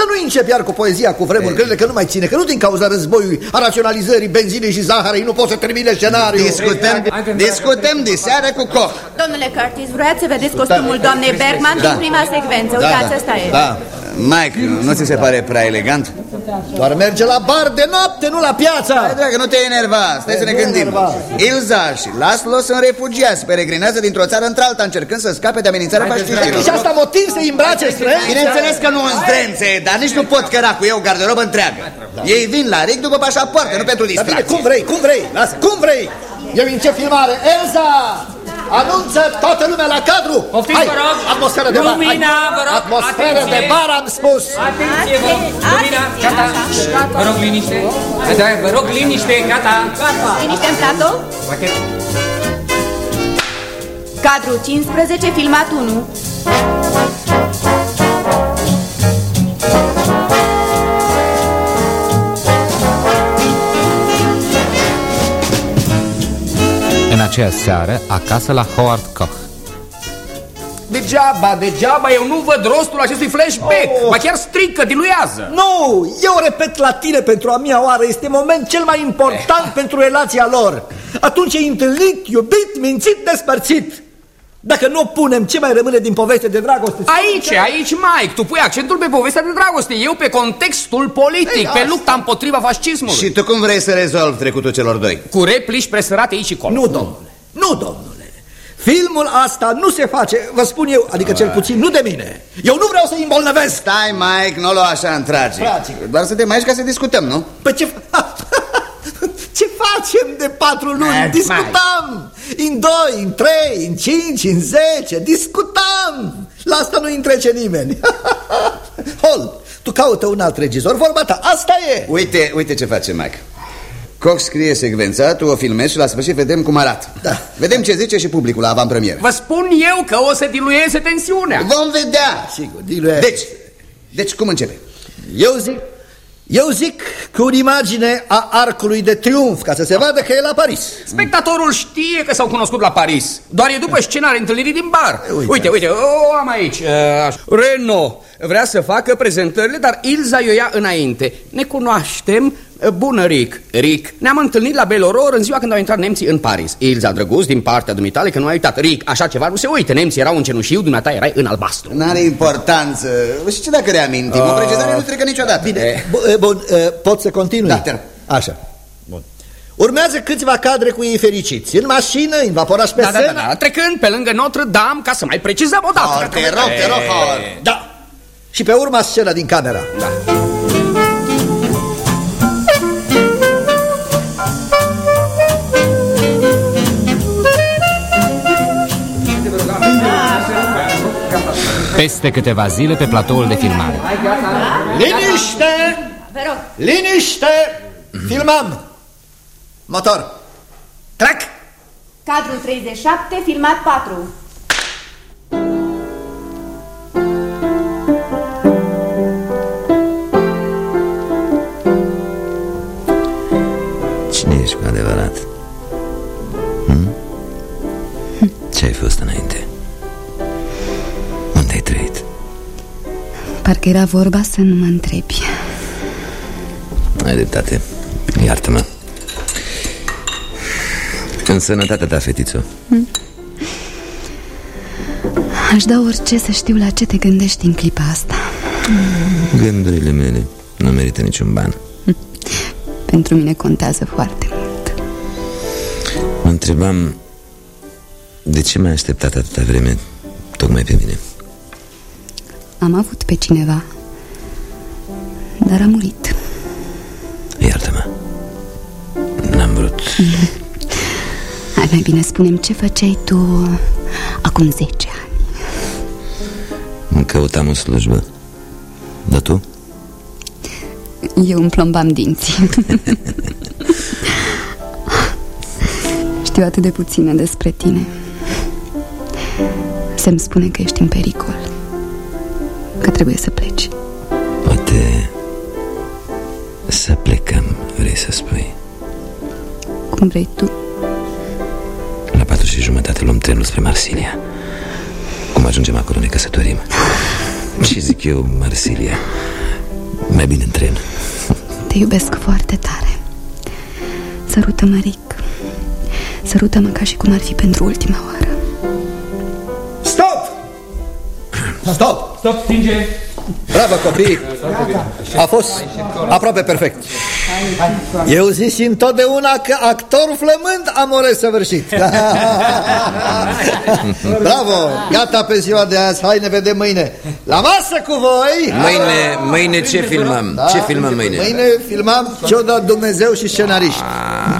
[SPEAKER 4] Să nu încep iar cu poezia cu vremuri grele, că nu mai ține, că nu din cauza războiului, a raționalizării, benzinei și zahărei, nu poți să termine scenariul.
[SPEAKER 3] Discutăm, discutăm de seară cu Koch.
[SPEAKER 14] Domnule Curtis, vreați să vedeți costumul doamnei Bergman
[SPEAKER 3] Da.
[SPEAKER 14] din prima secvență. Uitați, ăsta e.
[SPEAKER 3] Da. Mike, nu ți se pare prea elegant?
[SPEAKER 4] Doar merge la bar de noapte, nu la piață.
[SPEAKER 3] Hai, dragă, nu te enerva, stai să ne gândim. Ilza și Laszlo sunt refugiați, peregrinează dintr-o țară într-alta, încercând să scape de amenințarea
[SPEAKER 4] Și
[SPEAKER 3] faștiștilor.
[SPEAKER 4] asta motiv să-i îmbrace străini?
[SPEAKER 3] Bineînțeles că nu în zdrențe, dar nici nu pot căra cu eu o garderobă întreagă. Ei vin la RIC după pașapoarte, nu pentru
[SPEAKER 4] Dar bine,
[SPEAKER 3] distracție.
[SPEAKER 4] cum vrei, cum vrei, lasă, cum vrei? Eu încep filmare. Elza! Anunță toată lumea la cadru!
[SPEAKER 30] Poftiți,
[SPEAKER 4] Hai,
[SPEAKER 30] vă rog!
[SPEAKER 4] Atmosferă de bar!
[SPEAKER 30] Lumina,
[SPEAKER 4] hai.
[SPEAKER 30] vă rog!
[SPEAKER 4] Atmosferă
[SPEAKER 30] Atenție!
[SPEAKER 4] de bar, am spus!
[SPEAKER 30] Atenție, vă rog! Lumina, gata! Vă rog liniște! Da, vă rog liniște, gata!
[SPEAKER 14] Liniște în platou. Cadru 15, filmat 1.
[SPEAKER 2] Aceea seară, acasă la Howard Koch.
[SPEAKER 30] Degeaba, degeaba, eu nu văd rostul acestui flashback.
[SPEAKER 4] Oh.
[SPEAKER 30] Ba chiar strică, diluează.
[SPEAKER 4] Nu, eu repet la tine pentru a mia oară, este moment cel mai important pentru relația lor. Atunci e întâlnit, iubit, mințit, despărțit. Dacă nu o punem, ce mai rămâne din poveste de dragoste?
[SPEAKER 30] Aici, aici, Mike, tu pui accentul pe povestea de dragoste, eu pe contextul politic,
[SPEAKER 4] Ei,
[SPEAKER 30] pe
[SPEAKER 4] asta.
[SPEAKER 30] lupta împotriva fascismului.
[SPEAKER 3] Și tu cum vrei să rezolvi trecutul celor doi?
[SPEAKER 30] Cu replici presărate aici și acolo.
[SPEAKER 4] Nu, domnule, nu, domnule. Filmul asta nu se face, vă spun eu, adică cel puțin nu de mine. Eu nu vreau să-i îmbolnăvesc.
[SPEAKER 3] Stai, Mike, nu o lua așa în tragic.
[SPEAKER 4] Tragic.
[SPEAKER 3] Doar suntem aici ca să discutăm, nu?
[SPEAKER 4] Păi ce... ce facem de patru luni?
[SPEAKER 30] Mai,
[SPEAKER 4] Discutam! În doi, în trei, în cinci, în zece, discutam! La asta nu întrece nimeni. Hol, tu caută un alt regizor, vorba ta, asta e!
[SPEAKER 3] Uite, uite ce face Mike. Cox scrie secvența, tu o filmezi și la sfârșit vedem cum arată.
[SPEAKER 4] Da.
[SPEAKER 3] Vedem ce zice și publicul la avantpremieră.
[SPEAKER 30] Vă spun eu că o să dilueze tensiunea.
[SPEAKER 3] Vom vedea!
[SPEAKER 4] Sigur, diluie.
[SPEAKER 3] Deci, deci cum începe?
[SPEAKER 4] Eu zic, eu zic cu o imagine a arcului de triumf, ca să se vadă că e la Paris.
[SPEAKER 30] Spectatorul știe că s-au cunoscut la Paris. Doar e după scena întâlnirii din bar.
[SPEAKER 4] Uite.
[SPEAKER 30] Uite, uite, o am aici. Uh, așa. Renault vrea să facă prezentările, dar Ilza i-o ia înainte. Ne cunoaștem. Uh, Bună, Rick. Rick, ne-am întâlnit la Beloror în ziua când au intrat nemții în Paris. Ilza, drăguț, din partea dumitale, că nu ai uitat. Rick, așa ceva nu se uită. Nemții erau în cenușiu, dumneata erai în albastru.
[SPEAKER 3] N-are importanță. Și ce dacă reamintim? O precizare nu trecă niciodată.
[SPEAKER 4] Bine, bu- bun, uh, pot să continui?
[SPEAKER 3] Da, te rog.
[SPEAKER 4] Așa, bun. Urmează câțiva cadre cu ei fericiți, în mașină, în vaporaș pe
[SPEAKER 30] Da, da,
[SPEAKER 4] scenă.
[SPEAKER 30] da, da, trecând pe lângă Notre Dame ca să mai precizăm o dată.
[SPEAKER 3] Oh, te rog, te rog, Howard.
[SPEAKER 4] Da. Și pe urma scena din camera.
[SPEAKER 30] Da.
[SPEAKER 2] Peste câteva zile pe platoul de filmare.
[SPEAKER 4] Liniște!
[SPEAKER 14] Vă rog.
[SPEAKER 4] Liniște! Filmăm! Motor! Trac!
[SPEAKER 14] Cadru 37, filmat 4.
[SPEAKER 25] Cine ești cu adevărat? Hm? Ce ai fost înainte?
[SPEAKER 5] Parcă era vorba să nu mă întrebi.
[SPEAKER 25] Ai dreptate. Iartă-mă. În sănătatea ta, fetiță.
[SPEAKER 5] Aș da orice să știu la ce te gândești în clipa asta.
[SPEAKER 25] Gândurile mele nu merită niciun ban.
[SPEAKER 5] Pentru mine contează foarte mult.
[SPEAKER 25] Mă întrebam De ce m-ai așteptat atâta vreme Tocmai pe mine
[SPEAKER 5] Am avut pe cineva Dar a murit.
[SPEAKER 25] Iartă-mă. N-am vrut.
[SPEAKER 5] Hai mai bine spunem ce făceai tu Acum 10 ani.
[SPEAKER 25] Mă căutam o slujbă. Dar tu?
[SPEAKER 5] Eu îmi plombam dinții. Știu atât de puține despre tine. Se-mi spune că ești în pericol Că trebuie să pleci.
[SPEAKER 25] Poate Să plecăm, vrei să spui?
[SPEAKER 5] Cum vrei tu.
[SPEAKER 25] La patru și jumătate luăm trenul spre Marsilia. Cum ajungem acolo ne căsătorim. Și zic eu, Marsilia? Mai bine în tren.
[SPEAKER 5] Te iubesc foarte tare. Sărută-mă, Rick Sărută-mă ca și cum ar fi pentru ultima oară.
[SPEAKER 4] Stop! Stop!
[SPEAKER 28] Stop, stinge!
[SPEAKER 4] Bravo, copii! A fost aproape perfect. Eu zis întotdeauna că actor flămând amore săvârșit. Bravo! Gata pe ziua de azi, hai ne vedem mâine. La masă cu voi!
[SPEAKER 25] Mâine, mâine ce filmăm? Ce filmăm mâine?
[SPEAKER 4] Mâine filmam ce-o dat Dumnezeu și scenariști.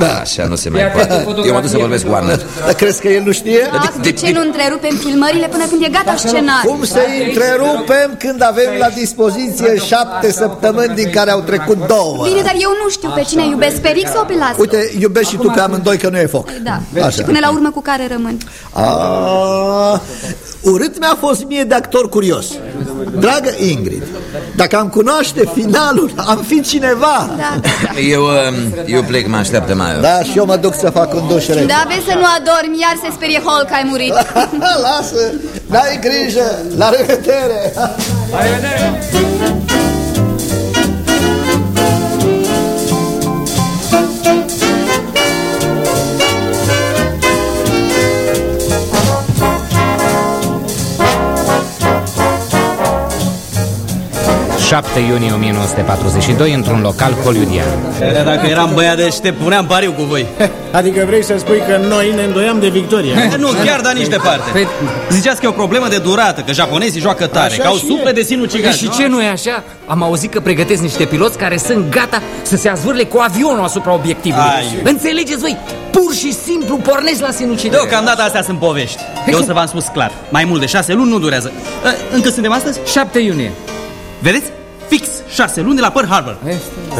[SPEAKER 25] Da. Așa nu se mai poate Eu mă duc să vorbesc cu Warner
[SPEAKER 4] Dar crezi că el nu știe?
[SPEAKER 5] Ah, de ce nu întrerupem filmările până când e gata scenariul?
[SPEAKER 4] Cum să întrerupem când avem la dispoziție șapte săptămâni din care au trecut două?
[SPEAKER 5] Bine, dar eu nu știu pe cine iubesc, pe Rick sau pe Laszlo?
[SPEAKER 4] Uite, iubești și tu pe amândoi că nu e foc.
[SPEAKER 5] Da,
[SPEAKER 4] Așa.
[SPEAKER 5] și până la urmă cu care rămân?
[SPEAKER 4] A, urât mi-a fost mie de actor curios. Dragă Ingrid Dacă am cunoaște finalul Am fi cineva.
[SPEAKER 5] Da,
[SPEAKER 25] Eu, um, eu plec, mă așteaptă mai
[SPEAKER 4] Da, și eu mă duc să fac un duș rece
[SPEAKER 5] Da, vezi să nu adormi, iar se sperie Hall că ai murit.
[SPEAKER 4] Lasă, n-ai grijă. La revedere.
[SPEAKER 28] La revedere!
[SPEAKER 2] ...7 iunie 1942, într-un local hollywoodian.
[SPEAKER 32] Dacă eram băiat deștept, puneam pariu cu voi
[SPEAKER 31] Adică vrei să spui că noi ne îndoiam de victorie
[SPEAKER 32] Nu, chiar, dar nici departe Ziceați că e o problemă de durată, că japonezii joacă tare
[SPEAKER 31] Așa
[SPEAKER 32] Că au
[SPEAKER 31] și
[SPEAKER 32] suflet de sinucigași
[SPEAKER 28] Și ce nu e așa? Am auzit că pregătesc niște piloți care sunt gata să se azvârle cu avionul asupra obiectivului
[SPEAKER 32] Ai.
[SPEAKER 28] Înțelegeți voi? Pur și simplu pornesc la sinucidere
[SPEAKER 32] Deocamdată astea sunt povești Eu o să v-am spus clar Mai mult de șase luni nu durează Uh, Încă suntem astăzi?
[SPEAKER 28] 7 iunie
[SPEAKER 32] Vedeți? Fix șase luni de la Pearl Harbor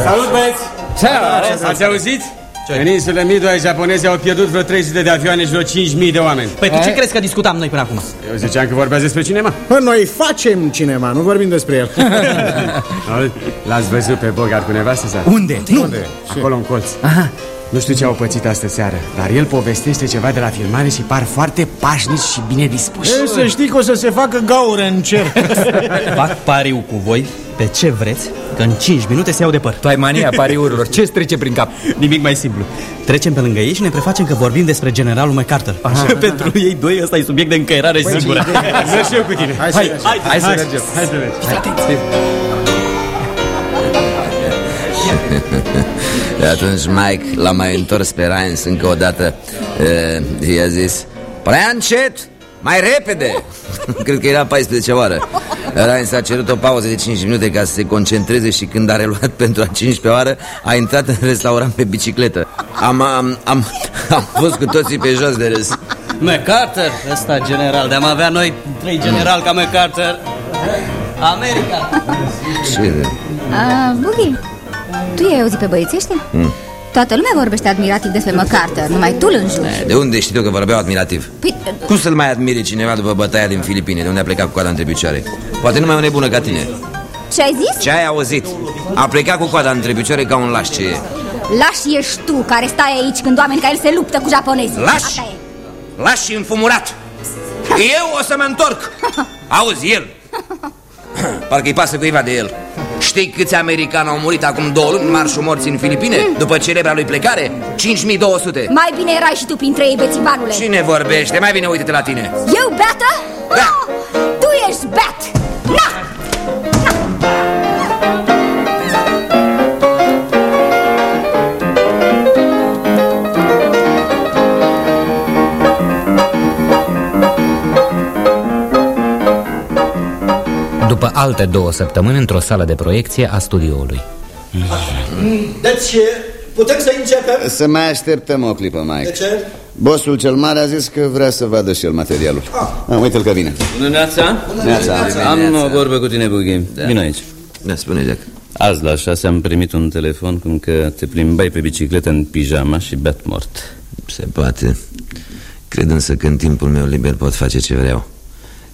[SPEAKER 21] Salut, băieți! Ați auzit? În insulele Midway, japonezii au pierdut vreo 300 de avioane și vreo 5.000 de oameni.
[SPEAKER 32] Păi tu ce crezi că discutam noi până acum?
[SPEAKER 21] Eu ziceam că vorbeați despre cinema.
[SPEAKER 31] Bă, Noi facem cinema, nu vorbim despre el
[SPEAKER 21] Auzi, L-ați văzut pe Bogart cu nevastă sa?
[SPEAKER 32] Unde? Nu.
[SPEAKER 21] Unde? Acolo în colț. Aha. Nu știu ce au pățit astă seară, dar el povestește ceva de la filmare și par foarte pașnici și bine dispuși.
[SPEAKER 31] E, Să știi că o să se facă gaură în cer
[SPEAKER 32] Fac pariu cu voi pe ce vreți Că în 5 minute se iau de păr.
[SPEAKER 28] Tu ai mania pariurilor, ce trece prin cap?
[SPEAKER 32] Nimic mai simplu. Trecem pe lângă ei și ne prefacem că vorbim despre generalul MacArthur. Pentru ei doi ăsta e subiect de încăierare sigură.
[SPEAKER 21] Merg și eu cu tine.
[SPEAKER 31] Hai,
[SPEAKER 32] Hai,
[SPEAKER 31] hai,
[SPEAKER 32] hai,
[SPEAKER 28] Hai să mergem.
[SPEAKER 21] Hai să mergem.
[SPEAKER 25] Atunci Mike l-a mai întors pe Ryans încă o dată uh, I-a zis Prea încet, mai repede. Cred că era 14 oară Ryans a cerut o pauză de 5 minute ca să se concentreze Și când a reluat pentru a 15 oară A intrat în restaurant pe bicicletă Am, am, am, am fost cu toții pe jos de râs
[SPEAKER 32] MacArthur, ăsta general De-am avea noi trei general ca MacArthur America
[SPEAKER 25] Ce?
[SPEAKER 27] Uh, Bughi, tu i-ai auzit pe băieții ăștia?
[SPEAKER 25] Hmm.
[SPEAKER 27] Toată lumea vorbește admirativ despre MacArthur, numai tu îl înjuri
[SPEAKER 25] De unde știi tu că vorbeau admirativ?
[SPEAKER 27] Păi,
[SPEAKER 25] Cum să-l mai admire cineva după bătaia din Filipine De unde a plecat cu coada între picioare? Poate numai o nebună ca tine
[SPEAKER 27] ce ai zis?
[SPEAKER 25] Ce ai auzit? A plecat cu coada între picioare ca un laș ce e
[SPEAKER 27] Lași ești tu care stai aici când oameni ca el se luptă cu japonezii
[SPEAKER 25] Lași?
[SPEAKER 27] Asta e.
[SPEAKER 25] Laș și înfumurat Eu o să mă întorc Auzi, el Parcă-i pasă cuiva de el Știi câți americani au murit acum două luni în marșul morții în Filipine? După celebra lui plecare? 5200
[SPEAKER 27] Mai bine erai și tu printre ei, bețivanule
[SPEAKER 25] Cine vorbește? Mai bine uite-te la tine
[SPEAKER 27] Eu beată? Da Tu ești beat Na!
[SPEAKER 2] După alte două săptămâni într-o sală de proiecție a studioului
[SPEAKER 4] Deci, putem să începem?
[SPEAKER 3] Să mai așteptăm o clipă, Mike
[SPEAKER 4] De ce?
[SPEAKER 3] Bosul cel mare a zis că vrea să vadă și el materialul ah. Uite-l că vine
[SPEAKER 13] Neața?
[SPEAKER 3] Neața.
[SPEAKER 13] Am o vorbă cu tine, Bughi da. Vino aici
[SPEAKER 25] Da, spune, Jack
[SPEAKER 13] Azi la șase am primit un telefon cum că te plimbai pe bicicletă în pijama și beat mort
[SPEAKER 25] Se poate Cred însă că în timpul meu liber pot face ce vreau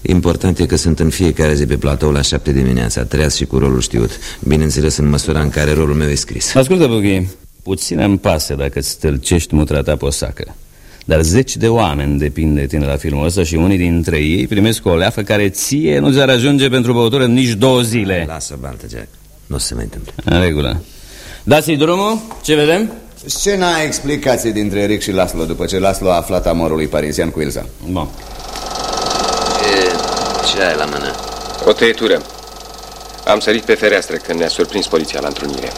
[SPEAKER 25] Important e că sunt în fiecare zi pe platou la șapte dimineața Treaz și cu rolul știut Bineînțeles în măsura în care rolul meu e scris
[SPEAKER 13] Ascultă, Bughi Puțin îmi pasă dacă îți stâlcești mutra ta posacă dar zeci de oameni depind de tine la filmul ăsta și unii dintre ei primesc o leafă care ție nu ți-ar ajunge pentru băutură în nici două zile.
[SPEAKER 25] Lasă, Baltă, Jack. Nu o să se mai întâmple.
[SPEAKER 13] În regulă. Dați-i drumul, ce vedem?
[SPEAKER 3] Scena explicației dintre Eric și Laslo După ce Laslo a aflat amorul lui parizian cu Ilza
[SPEAKER 13] Bun
[SPEAKER 25] Ce, ce ai la mână?
[SPEAKER 23] O tăietură. Am sărit pe fereastră când ne-a surprins poliția la întrunire.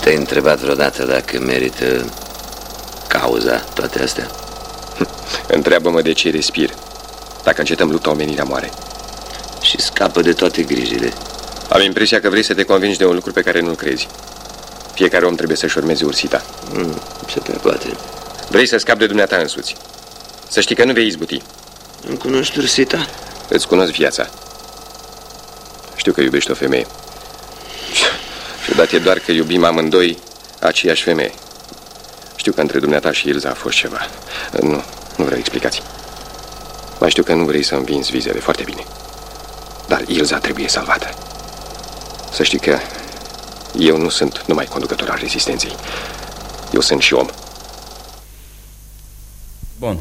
[SPEAKER 25] Te-ai întrebat vreodată dacă merită cauza toate astea?
[SPEAKER 23] Întreabă-mă de ce respir. Dacă încetăm lupta, omenirea moare.
[SPEAKER 25] Și scapă de toate grijile
[SPEAKER 23] Am impresia că vrei să te convingi de un lucru pe care nu-l crezi. Fiecare om trebuie să-și urmeze ursita.
[SPEAKER 25] mm, Se prea poate
[SPEAKER 23] Vrei să scapi de dumneata însuți. Să știi că nu vei izbuti.
[SPEAKER 25] Nu cunoști ursita?
[SPEAKER 23] Îți cunosc viața. Știu că iubești o femeie. Ciudat e doar că iubim amândoi aceeași femeie. Știu că între dumneata și Ilza a fost ceva. Nu, nu vreau explicații. Mai știu că nu vrei să învinzi vizele foarte bine. Dar Ilza trebuie salvată. Să știi că eu nu sunt numai conducător al rezistenței. Eu sunt și om.
[SPEAKER 13] Bun.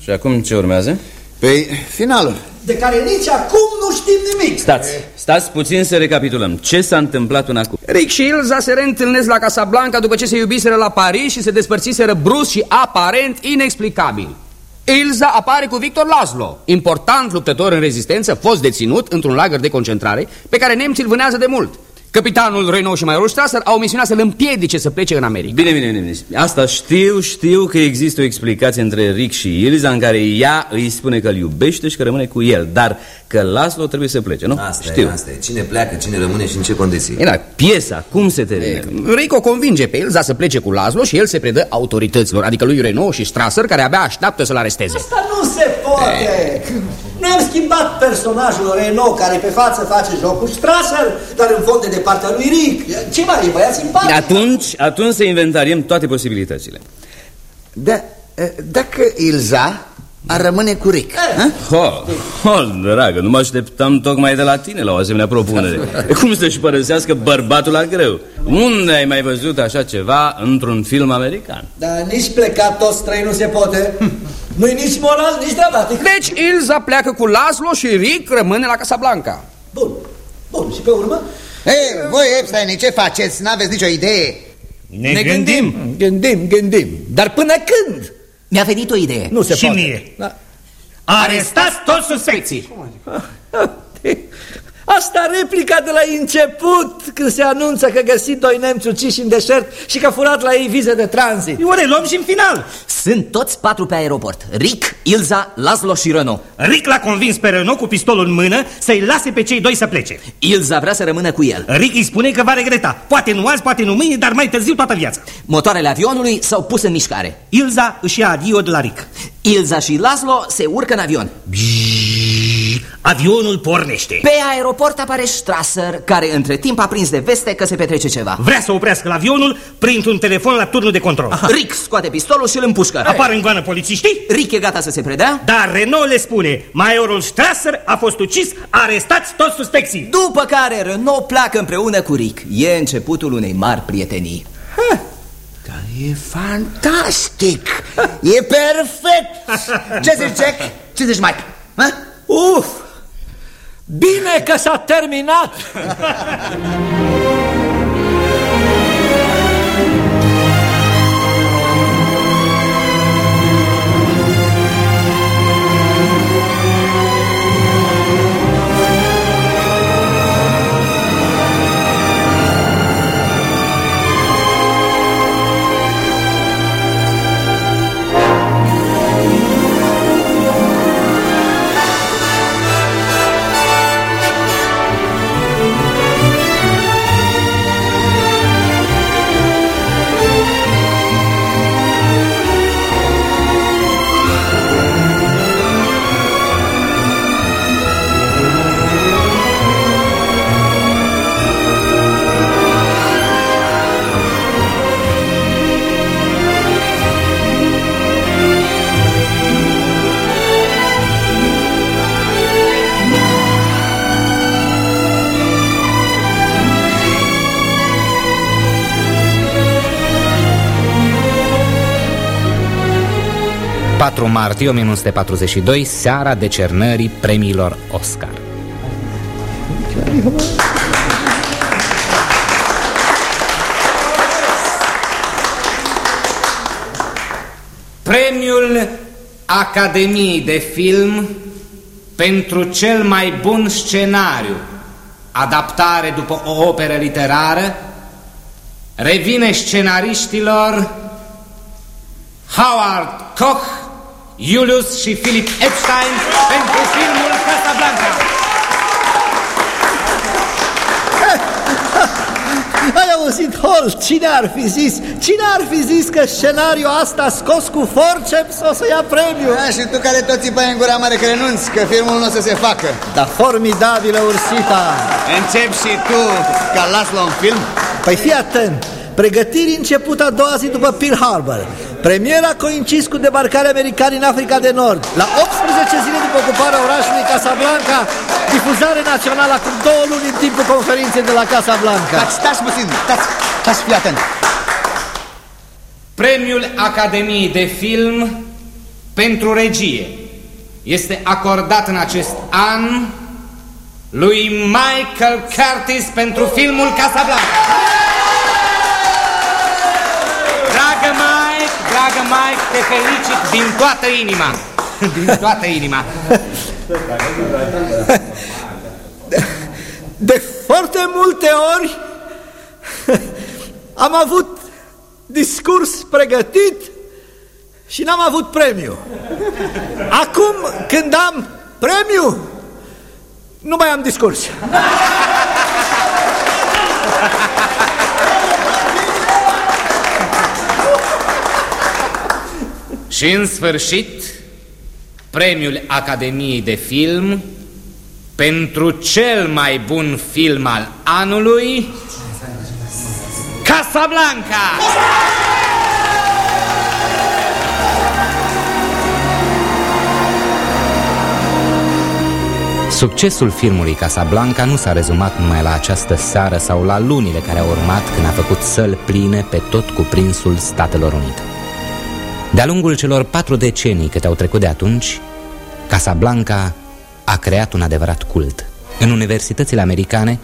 [SPEAKER 13] Și acum ce urmează?
[SPEAKER 3] Păi, finalul
[SPEAKER 4] De care nici acum nu știm nimic
[SPEAKER 13] Stați, stați puțin să recapitulăm Ce s-a întâmplat până acum?
[SPEAKER 30] Rick și Ilza se reîntâlnesc la Casablanca după ce se iubiseră la Paris și se despărțiseră brusc și aparent inexplicabil. Ilza apare cu Victor Laszlo, important luptător în rezistență, fost deținut într-un lagăr de concentrare pe care nemții îl vânează de mult. Capitanul Renault și majorul Strasser au misiunea să-l împiedice să plece în America.
[SPEAKER 13] Bine, bine, bine. Asta știu, știu că există o explicație între Rick și Ilza în care ea îi spune că îl iubește și că rămâne cu el, dar că Laszlo trebuie să plece, nu?
[SPEAKER 25] Asta
[SPEAKER 13] știu.
[SPEAKER 25] e, asta e Cine pleacă, cine rămâne și în ce condiții
[SPEAKER 13] Era piesa, cum se termină?
[SPEAKER 30] Rico convinge pe Ilza să plece cu Laszlo și el se predă autorităților, adică lui Renault și Strasser, care abia așteaptă să-l aresteze.
[SPEAKER 4] Asta nu se poate Ne-am schimbat personajul Renault Care pe față face jocul Strasser Dar în fond de de partea lui Rick Ce mai e băiat simpatic
[SPEAKER 13] Atunci, atunci să inventariem toate posibilitățile.
[SPEAKER 3] Da, dacă Ilza ar rămâne cu Rick
[SPEAKER 13] Ho, ho, dragă, nu mă așteptam tocmai de la tine la o asemenea propunere. Cum să-și părăsească bărbatul la greu? Unde ai mai văzut așa ceva într-un film american?
[SPEAKER 4] Dar nici plecat tot străin nu se poate Nu-i nici moral, nici dramatic
[SPEAKER 30] Deci Ilza pleacă cu Laszlo și Rick rămâne la Casablanca.
[SPEAKER 4] Bun, bun, și pe urmă?
[SPEAKER 3] Ei, voi, Epstein, ce faceți? N-aveți nicio idee?
[SPEAKER 4] Ne, ne gândim. Gândim, gândim Dar până când?
[SPEAKER 33] Mi-a venit o idee.
[SPEAKER 4] Nu se
[SPEAKER 33] Și
[SPEAKER 4] poate.
[SPEAKER 33] mie.
[SPEAKER 4] Da.
[SPEAKER 33] Arestați toți suspecții
[SPEAKER 4] Asta replica de la început Când se anunță că găsit doi nemți uciși în deșert Și că a furat la ei vize de tranzit
[SPEAKER 33] O luăm și în final Sunt toți patru pe aeroport Rick, Ilza, Laszlo și Renault
[SPEAKER 34] Rick l-a convins pe Renault cu pistolul în mână să-i lase pe cei doi să plece.
[SPEAKER 33] Ilza vrea să rămână cu el
[SPEAKER 34] Rick îi spune că va regreta. Poate nu azi, poate nu mâine, dar mai târziu toată viața.
[SPEAKER 33] Motoarele avionului s-au pus în mișcare
[SPEAKER 34] Ilza își ia adio de la Rick.
[SPEAKER 33] Ilza și Laszlo se urcă în avion
[SPEAKER 34] Avionul pornește.
[SPEAKER 33] Pe aeroport apare Strasser Care între timp a prins de veste că se petrece ceva
[SPEAKER 34] Vrea să oprească la avionul printr-un telefon la turnul de control.
[SPEAKER 33] Aha. Rick scoate pistolul și îl împușcă
[SPEAKER 34] Apar în goană polițiștii,
[SPEAKER 33] Rick e gata să se predea
[SPEAKER 34] dar Renault le spune Majorul Strasser a fost ucis, arestați toți suspecții.
[SPEAKER 33] După care Renault pleacă împreună cu Rick E începutul unei mari prietenii
[SPEAKER 3] E fantastic! E perfect! Ce zici, Jack? Ce zici, Mike? Ha?
[SPEAKER 4] Uf! Bine că s-a terminat!
[SPEAKER 2] ...4 martie 1942, seara decernării premiilor Oscar. Premiul Academiei de Film pentru cel mai bun scenariu, adaptare după o operă literară, revine scenariștilor Howard Koch, Julius și Philip Epstein pentru filmul Casablanca.
[SPEAKER 4] Ai auzit, Hol, cine ar fi zis? Cine ar fi zis că scenariul asta scos cu forceps o să ia premiu?
[SPEAKER 3] Da, și tu care tot țipai în gura mare că renunți, că filmul nu o să se facă
[SPEAKER 4] Da, formidabilă, Ursita
[SPEAKER 3] Încep și tu ca las la un film?
[SPEAKER 4] Păi fii atent Pregătiri început a doua zi după Pearl Harbor Premiera coincis cu debarcarea americani în Africa de Nord. La 18 zile după ocuparea orașului Casablanca Difuzare națională acum două luni în timpul conferinței de la Casablanca.
[SPEAKER 3] Stați, stați puțin, stați, stați, fii atent.
[SPEAKER 2] Premiul Academiei de Film pentru regie este acordat în acest an lui Michael Curtis pentru filmul Casablanca. Dragă Mike, te felicit din toată inima. Din toată inima.
[SPEAKER 4] De foarte multe ori am avut discurs pregătit și n-am avut premiu. Acum, când am premiu, nu mai am discurs.
[SPEAKER 2] Și în sfârșit, premiul Academiei de Film pentru cel mai bun film al anului, Casablanca! Succesul filmului Casablanca nu s-a rezumat numai la această seară sau la lunile care au urmat când a făcut săl pline pe tot cuprinsul Statelor Unite. De-a lungul celor patru decenii câte au trecut de atunci, Casablanca a creat un adevărat cult. În universitățile americane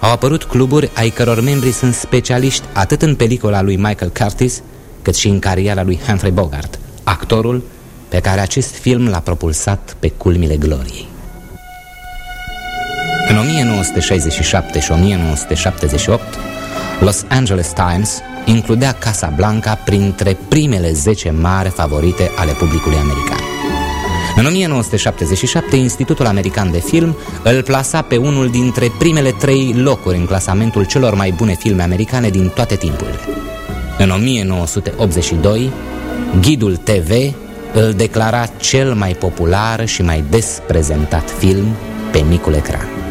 [SPEAKER 2] au apărut cluburi ai căror membri sunt specialiști atât în pelicula lui Michael Curtis, cât și în cariera lui Humphrey Bogart, actorul pe care acest film l-a propulsat pe culmile gloriei. În 1967 și 1978, Los Angeles Times includea Casablanca printre primele 10 mari favorite ale publicului american. În 1977, Institutul American de Film îl plasa pe unul dintre primele trei locuri în clasamentul celor mai bune filme americane din toate timpurile. În 1982, Ghidul TV îl declara cel mai popular și mai des prezentat film pe micul ecran.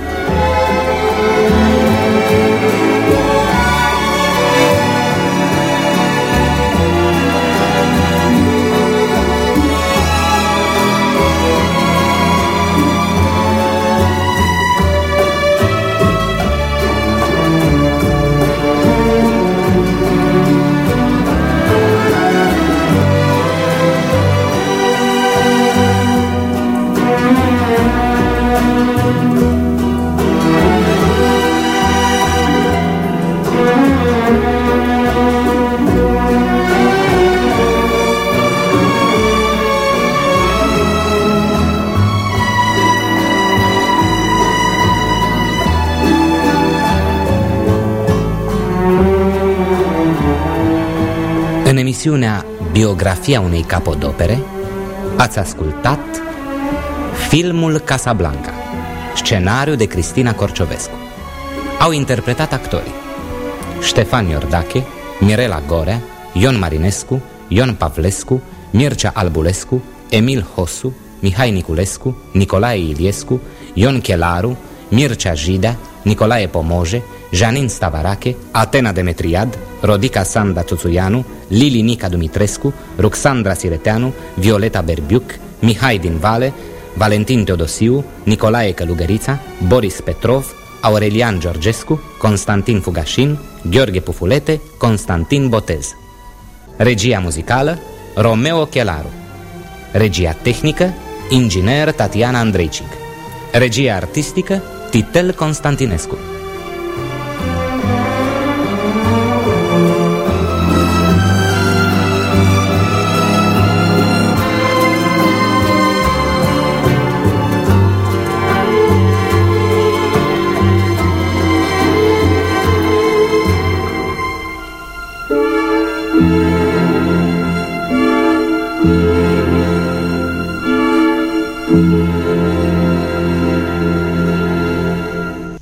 [SPEAKER 2] Emisiunea Biografia unei capodopere ați ascultat filmul Casablanca, scenariu de Cristina Corciovescu. Au interpretat actorii Ștefan Iordache, Mirela Gorea, Ion Marinescu, Ion Pavlescu, Mircea Albulescu, Emil Hosu, Mihai Niculescu, Nicolae Iliescu, Ion Chelaru, Mircea Jidea, Nicolae Pomoje, Janin Stavarache, Atena Demetriad, Rodica Sanda Tuțuianu, Lili Nica Dumitrescu, Ruxandra Sireteanu, Violeta Berbiuc, Mihai din Vale, Valentin Teodosiu, Nicolae Călugărița, Boris Petrov, Aurelian Georgescu, Constantin Fugașin, Gheorghe Pufulete, Constantin Botez. Regia muzicală, Romeo Chelaru. Regia tehnică, inginer Tatiana Andreicic. Regia artistică, Titel Constantinescu.